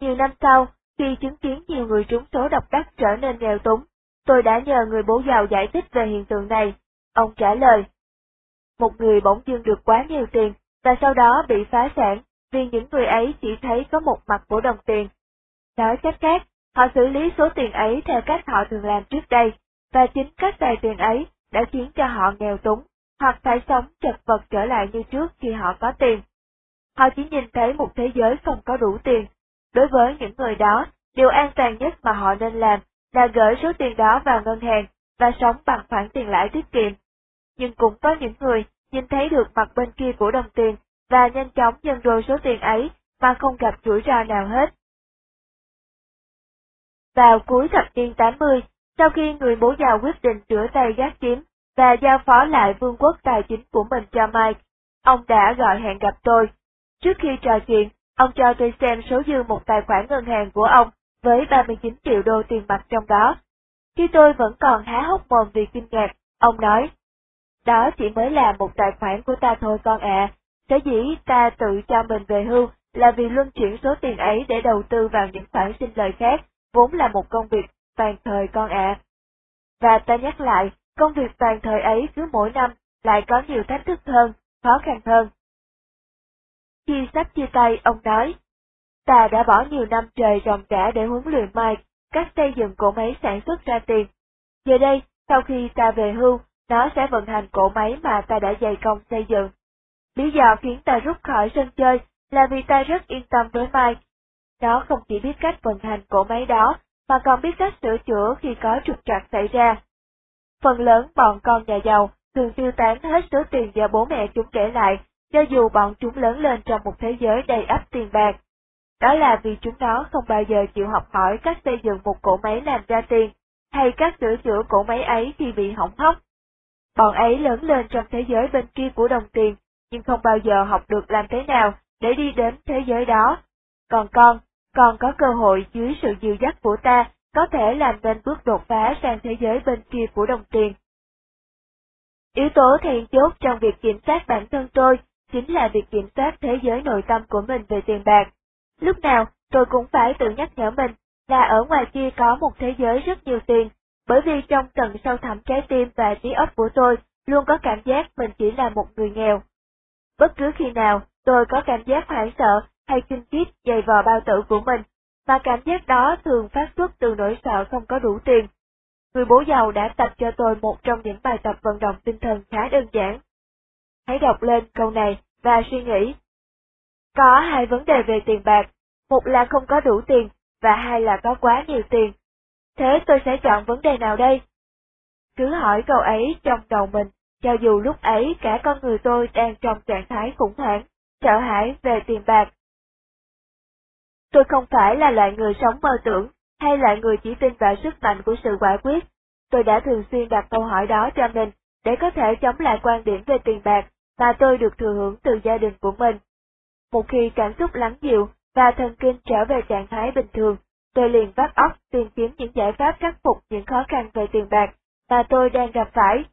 Nhiều năm sau, khi chứng kiến nhiều người trúng số độc đắc trở nên nghèo túng, tôi đã nhờ người bố giàu giải thích về hiện tượng này. Ông trả lời, một người bỗng dưng được quá nhiều tiền, và sau đó bị phá sản, vì những người ấy chỉ thấy có một mặt của đồng tiền. Nói cách khác, họ xử lý số tiền ấy theo cách họ thường làm trước đây, và chính cách tài tiền ấy đã khiến cho họ nghèo túng, hoặc phải sống chật vật trở lại như trước khi họ có tiền. Họ chỉ nhìn thấy một thế giới không có đủ tiền. Đối với những người đó, điều an toàn nhất mà họ nên làm là gửi số tiền đó vào ngân hàng và sống bằng khoản tiền lãi tiết kiệm. Nhưng cũng có những người nhìn thấy được mặt bên kia của đồng tiền và nhanh chóng nhân đôi số tiền ấy mà không gặp rủi ro nào hết. Vào cuối thập niên 80, sau khi người bố giàu quyết định rửa tay gác kiếm và giao phó lại vương quốc tài chính của mình cho Mike, ông đã gọi hẹn gặp tôi. Trước khi trò chuyện, ông cho tôi xem số dư một tài khoản ngân hàng của ông với 39 triệu đô tiền mặt trong đó. Khi tôi vẫn còn há hốc mồm vì kinh ngạc, ông nói, đó chỉ mới là một tài khoản của ta thôi con ạ, à. sở dĩ ta tự cho mình về hưu là vì luân chuyển số tiền ấy để đầu tư vào những khoản sinh lời khác, vốn là một công việc toàn thời con ạ. À. Và ta nhắc lại, công việc toàn thời ấy cứ mỗi năm lại có nhiều thách thức hơn, khó khăn hơn. Khi sắp chia tay, ông nói, ta đã bỏ nhiều năm trời ròng rã để huấn luyện Mike, cách xây dựng cỗ máy sản xuất ra tiền. Giờ đây, sau khi ta về hưu, nó sẽ vận hành cỗ máy mà ta đã dày công xây dựng. Lý do khiến ta rút khỏi sân chơi là vì ta rất yên tâm với Mike. Nó không chỉ biết cách vận hành cỗ máy đó, mà còn biết cách sửa chữa khi có trục trặc xảy ra. Phần lớn bọn con nhà giàu thường tiêu tán hết số tiền do bố mẹ chúng để lại, cho dù bọn chúng lớn lên trong một thế giới đầy ắp tiền bạc. Đó là vì chúng nó không bao giờ chịu học hỏi cách xây dựng một cỗ máy làm ra tiền, hay cách sửa chữa cỗ máy ấy khi bị hỏng hóc. Bọn ấy lớn lên trong thế giới bên kia của đồng tiền, nhưng không bao giờ học được làm thế nào để đi đến thế giới đó. Còn con, con có cơ hội dưới sự dìu dắt của ta, có thể làm nên bước đột phá sang thế giới bên kia của đồng tiền. Yếu tố then chốt trong việc kiểm soát bản thân tôi chính là việc kiểm soát thế giới nội tâm của mình về tiền bạc. Lúc nào, tôi cũng phải tự nhắc nhở mình là ở ngoài kia có một thế giới rất nhiều tiền, bởi vì trong tận sâu thẳm trái tim và trí óc của tôi luôn có cảm giác mình chỉ là một người nghèo. Bất cứ khi nào tôi có cảm giác hoảng sợ hay kinh khiếp dày vò bao tử của mình, và cảm giác đó thường phát xuất từ nỗi sợ không có đủ tiền. người bố giàu đã tập cho tôi một trong những bài tập vận động tinh thần khá đơn giản. Hãy đọc lên câu này và suy nghĩ. Có hai vấn đề về tiền bạc, một là không có đủ tiền và hai là có quá nhiều tiền. Thế tôi sẽ chọn vấn đề nào đây? Cứ hỏi câu ấy trong đầu mình, cho dù lúc ấy cả con người tôi đang trong trạng thái khủng hoảng, sợ hãi về tiền bạc. Tôi không phải là loại người sống mơ tưởng, hay loại người chỉ tin vào sức mạnh của sự quả quyết. Tôi đã thường xuyên đặt câu hỏi đó cho mình, để có thể chống lại quan điểm về tiền bạc mà tôi được thừa hưởng từ gia đình của mình. Một khi cảm xúc lắng dịu và thần kinh trở về trạng thái bình thường, tôi liền vắt óc tìm kiếm những giải pháp khắc phục những khó khăn về tiền bạc mà tôi đang gặp phải.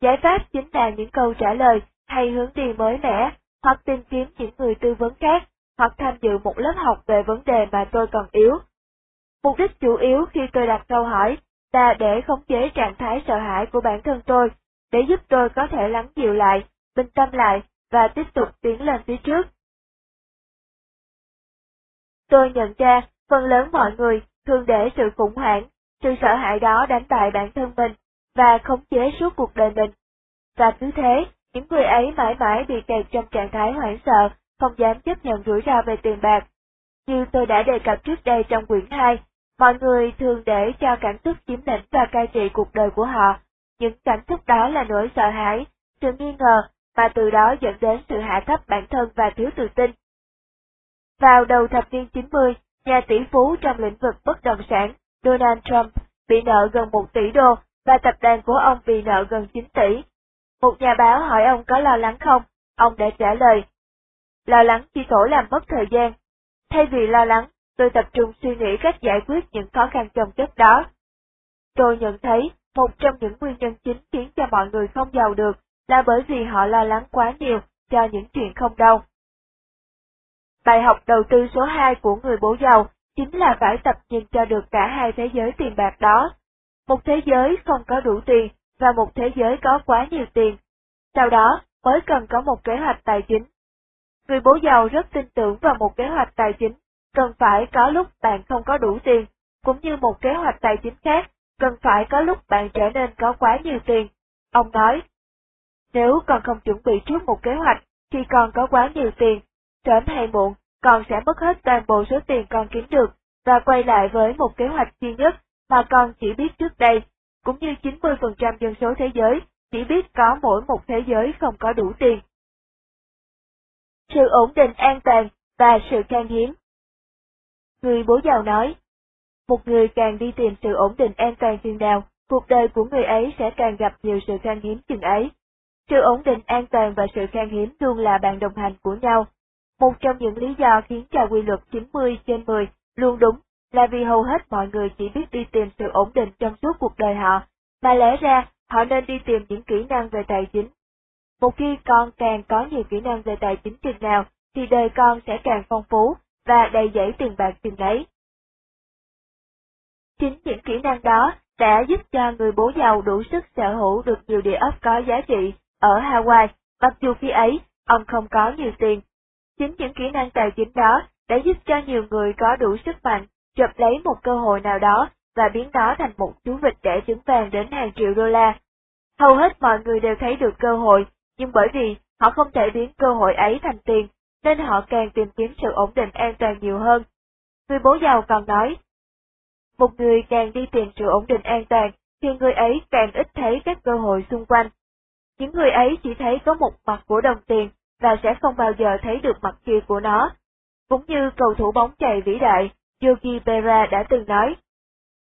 Giải pháp chính là những câu trả lời hay hướng đi mới mẻ, hoặc tìm kiếm những người tư vấn khác, hoặc tham dự một lớp học về vấn đề mà tôi còn yếu. Mục đích chủ yếu khi tôi đặt câu hỏi là để khống chế trạng thái sợ hãi của bản thân tôi, để giúp tôi có thể lắng dịu lại, bình tâm lại và tiếp tục tiến lên phía trước. Tôi nhận ra, phần lớn mọi người thường để sự khủng hoảng, sự sợ hãi đó đánh bại bản thân mình và khống chế suốt cuộc đời mình. Và cứ thế, những người ấy mãi mãi bị kẹt trong trạng thái hoảng sợ, không dám chấp nhận rủi ro về tiền bạc. Như tôi đã đề cập trước đây trong quyển 2, mọi người thường để cho cảm xúc chiếm lĩnh và cai trị cuộc đời của họ. Những cảm xúc đó là nỗi sợ hãi, sự nghi ngờ, và từ đó dẫn đến sự hạ thấp bản thân và thiếu tự tin. Vào đầu thập niên 90, nhà tỷ phú trong lĩnh vực bất động sản Donald Trump bị nợ gần 1 tỷ đô và tập đoàn của ông bị nợ gần 9 tỷ. Một nhà báo hỏi ông có lo lắng không? Ông đã trả lời, lo lắng chỉ tổ làm mất thời gian. Thay vì lo lắng, tôi tập trung suy nghĩ cách giải quyết những khó khăn trong chất đó. Tôi nhận thấy, một trong những nguyên nhân chính khiến cho mọi người không giàu được là bởi vì họ lo lắng quá nhiều cho những chuyện không đâu. Bài học đầu tư số 2 của người bố giàu chính là phải tập nhìn cho được cả hai thế giới tiền bạc đó. Một thế giới không có đủ tiền và một thế giới có quá nhiều tiền. Sau đó mới cần có một kế hoạch tài chính. Người bố giàu rất tin tưởng vào một kế hoạch tài chính, cần phải có lúc bạn không có đủ tiền, cũng như một kế hoạch tài chính khác, cần phải có lúc bạn trở nên có quá nhiều tiền. Ông nói, nếu còn không chuẩn bị trước một kế hoạch, khi còn có quá nhiều tiền, sớm hay muộn, con sẽ mất hết toàn bộ số tiền con kiếm được, và quay lại với một kế hoạch duy nhất mà con chỉ biết trước đây, cũng như 90% dân số thế giới chỉ biết có mỗi một thế giới không có đủ tiền. Sự ổn định an toàn và sự khan hiếm Người bố giàu nói, một người càng đi tìm sự ổn định an toàn chừng nào, cuộc đời của người ấy sẽ càng gặp nhiều sự khan hiếm chừng ấy. Sự ổn định an toàn và sự khan hiếm luôn là bạn đồng hành của nhau. Một trong những lý do khiến cho quy luật 90 trên 10 luôn đúng là vì hầu hết mọi người chỉ biết đi tìm sự ổn định trong suốt cuộc đời họ, mà lẽ ra họ nên đi tìm những kỹ năng về tài chính. Một khi con càng có nhiều kỹ năng về tài chính chừng nào, thì đời con sẽ càng phong phú và đầy dẫy tiền bạc chừng đấy. Chính những kỹ năng đó đã giúp cho người bố giàu đủ sức sở hữu được nhiều địa ốc có giá trị ở Hawaii, mặc dù khi ấy ông không có nhiều tiền. Chính những kỹ năng tài chính đó đã giúp cho nhiều người có đủ sức mạnh chụp lấy một cơ hội nào đó và biến nó thành một chú vịt đẻ trứng vàng đến hàng triệu đô la. Hầu hết mọi người đều thấy được cơ hội, nhưng bởi vì họ không thể biến cơ hội ấy thành tiền, nên họ càng tìm kiếm sự ổn định an toàn nhiều hơn. Người bố giàu còn nói, một người càng đi tìm sự ổn định an toàn, thì người ấy càng ít thấy các cơ hội xung quanh. Những người ấy chỉ thấy có một mặt của đồng tiền, và sẽ không bao giờ thấy được mặt kia của nó. Cũng như cầu thủ bóng chày vĩ đại, Yogi Berra đã từng nói,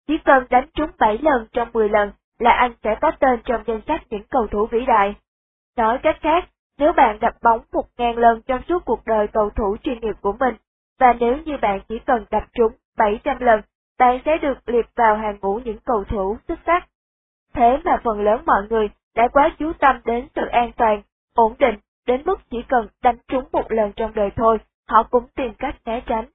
chỉ cần đánh trúng 7 lần trong 10 lần là anh sẽ có tên trong danh sách những cầu thủ vĩ đại. Nói cách khác, nếu bạn đập bóng 1.000 lần trong suốt cuộc đời cầu thủ chuyên nghiệp của mình, và nếu như bạn chỉ cần đập trúng 700 lần, bạn sẽ được liệt vào hàng ngũ những cầu thủ xuất sắc. Thế mà phần lớn mọi người đã quá chú tâm đến sự an toàn, ổn định, đến mức chỉ cần đánh trúng một lần trong đời thôi, họ cũng tìm cách né tránh.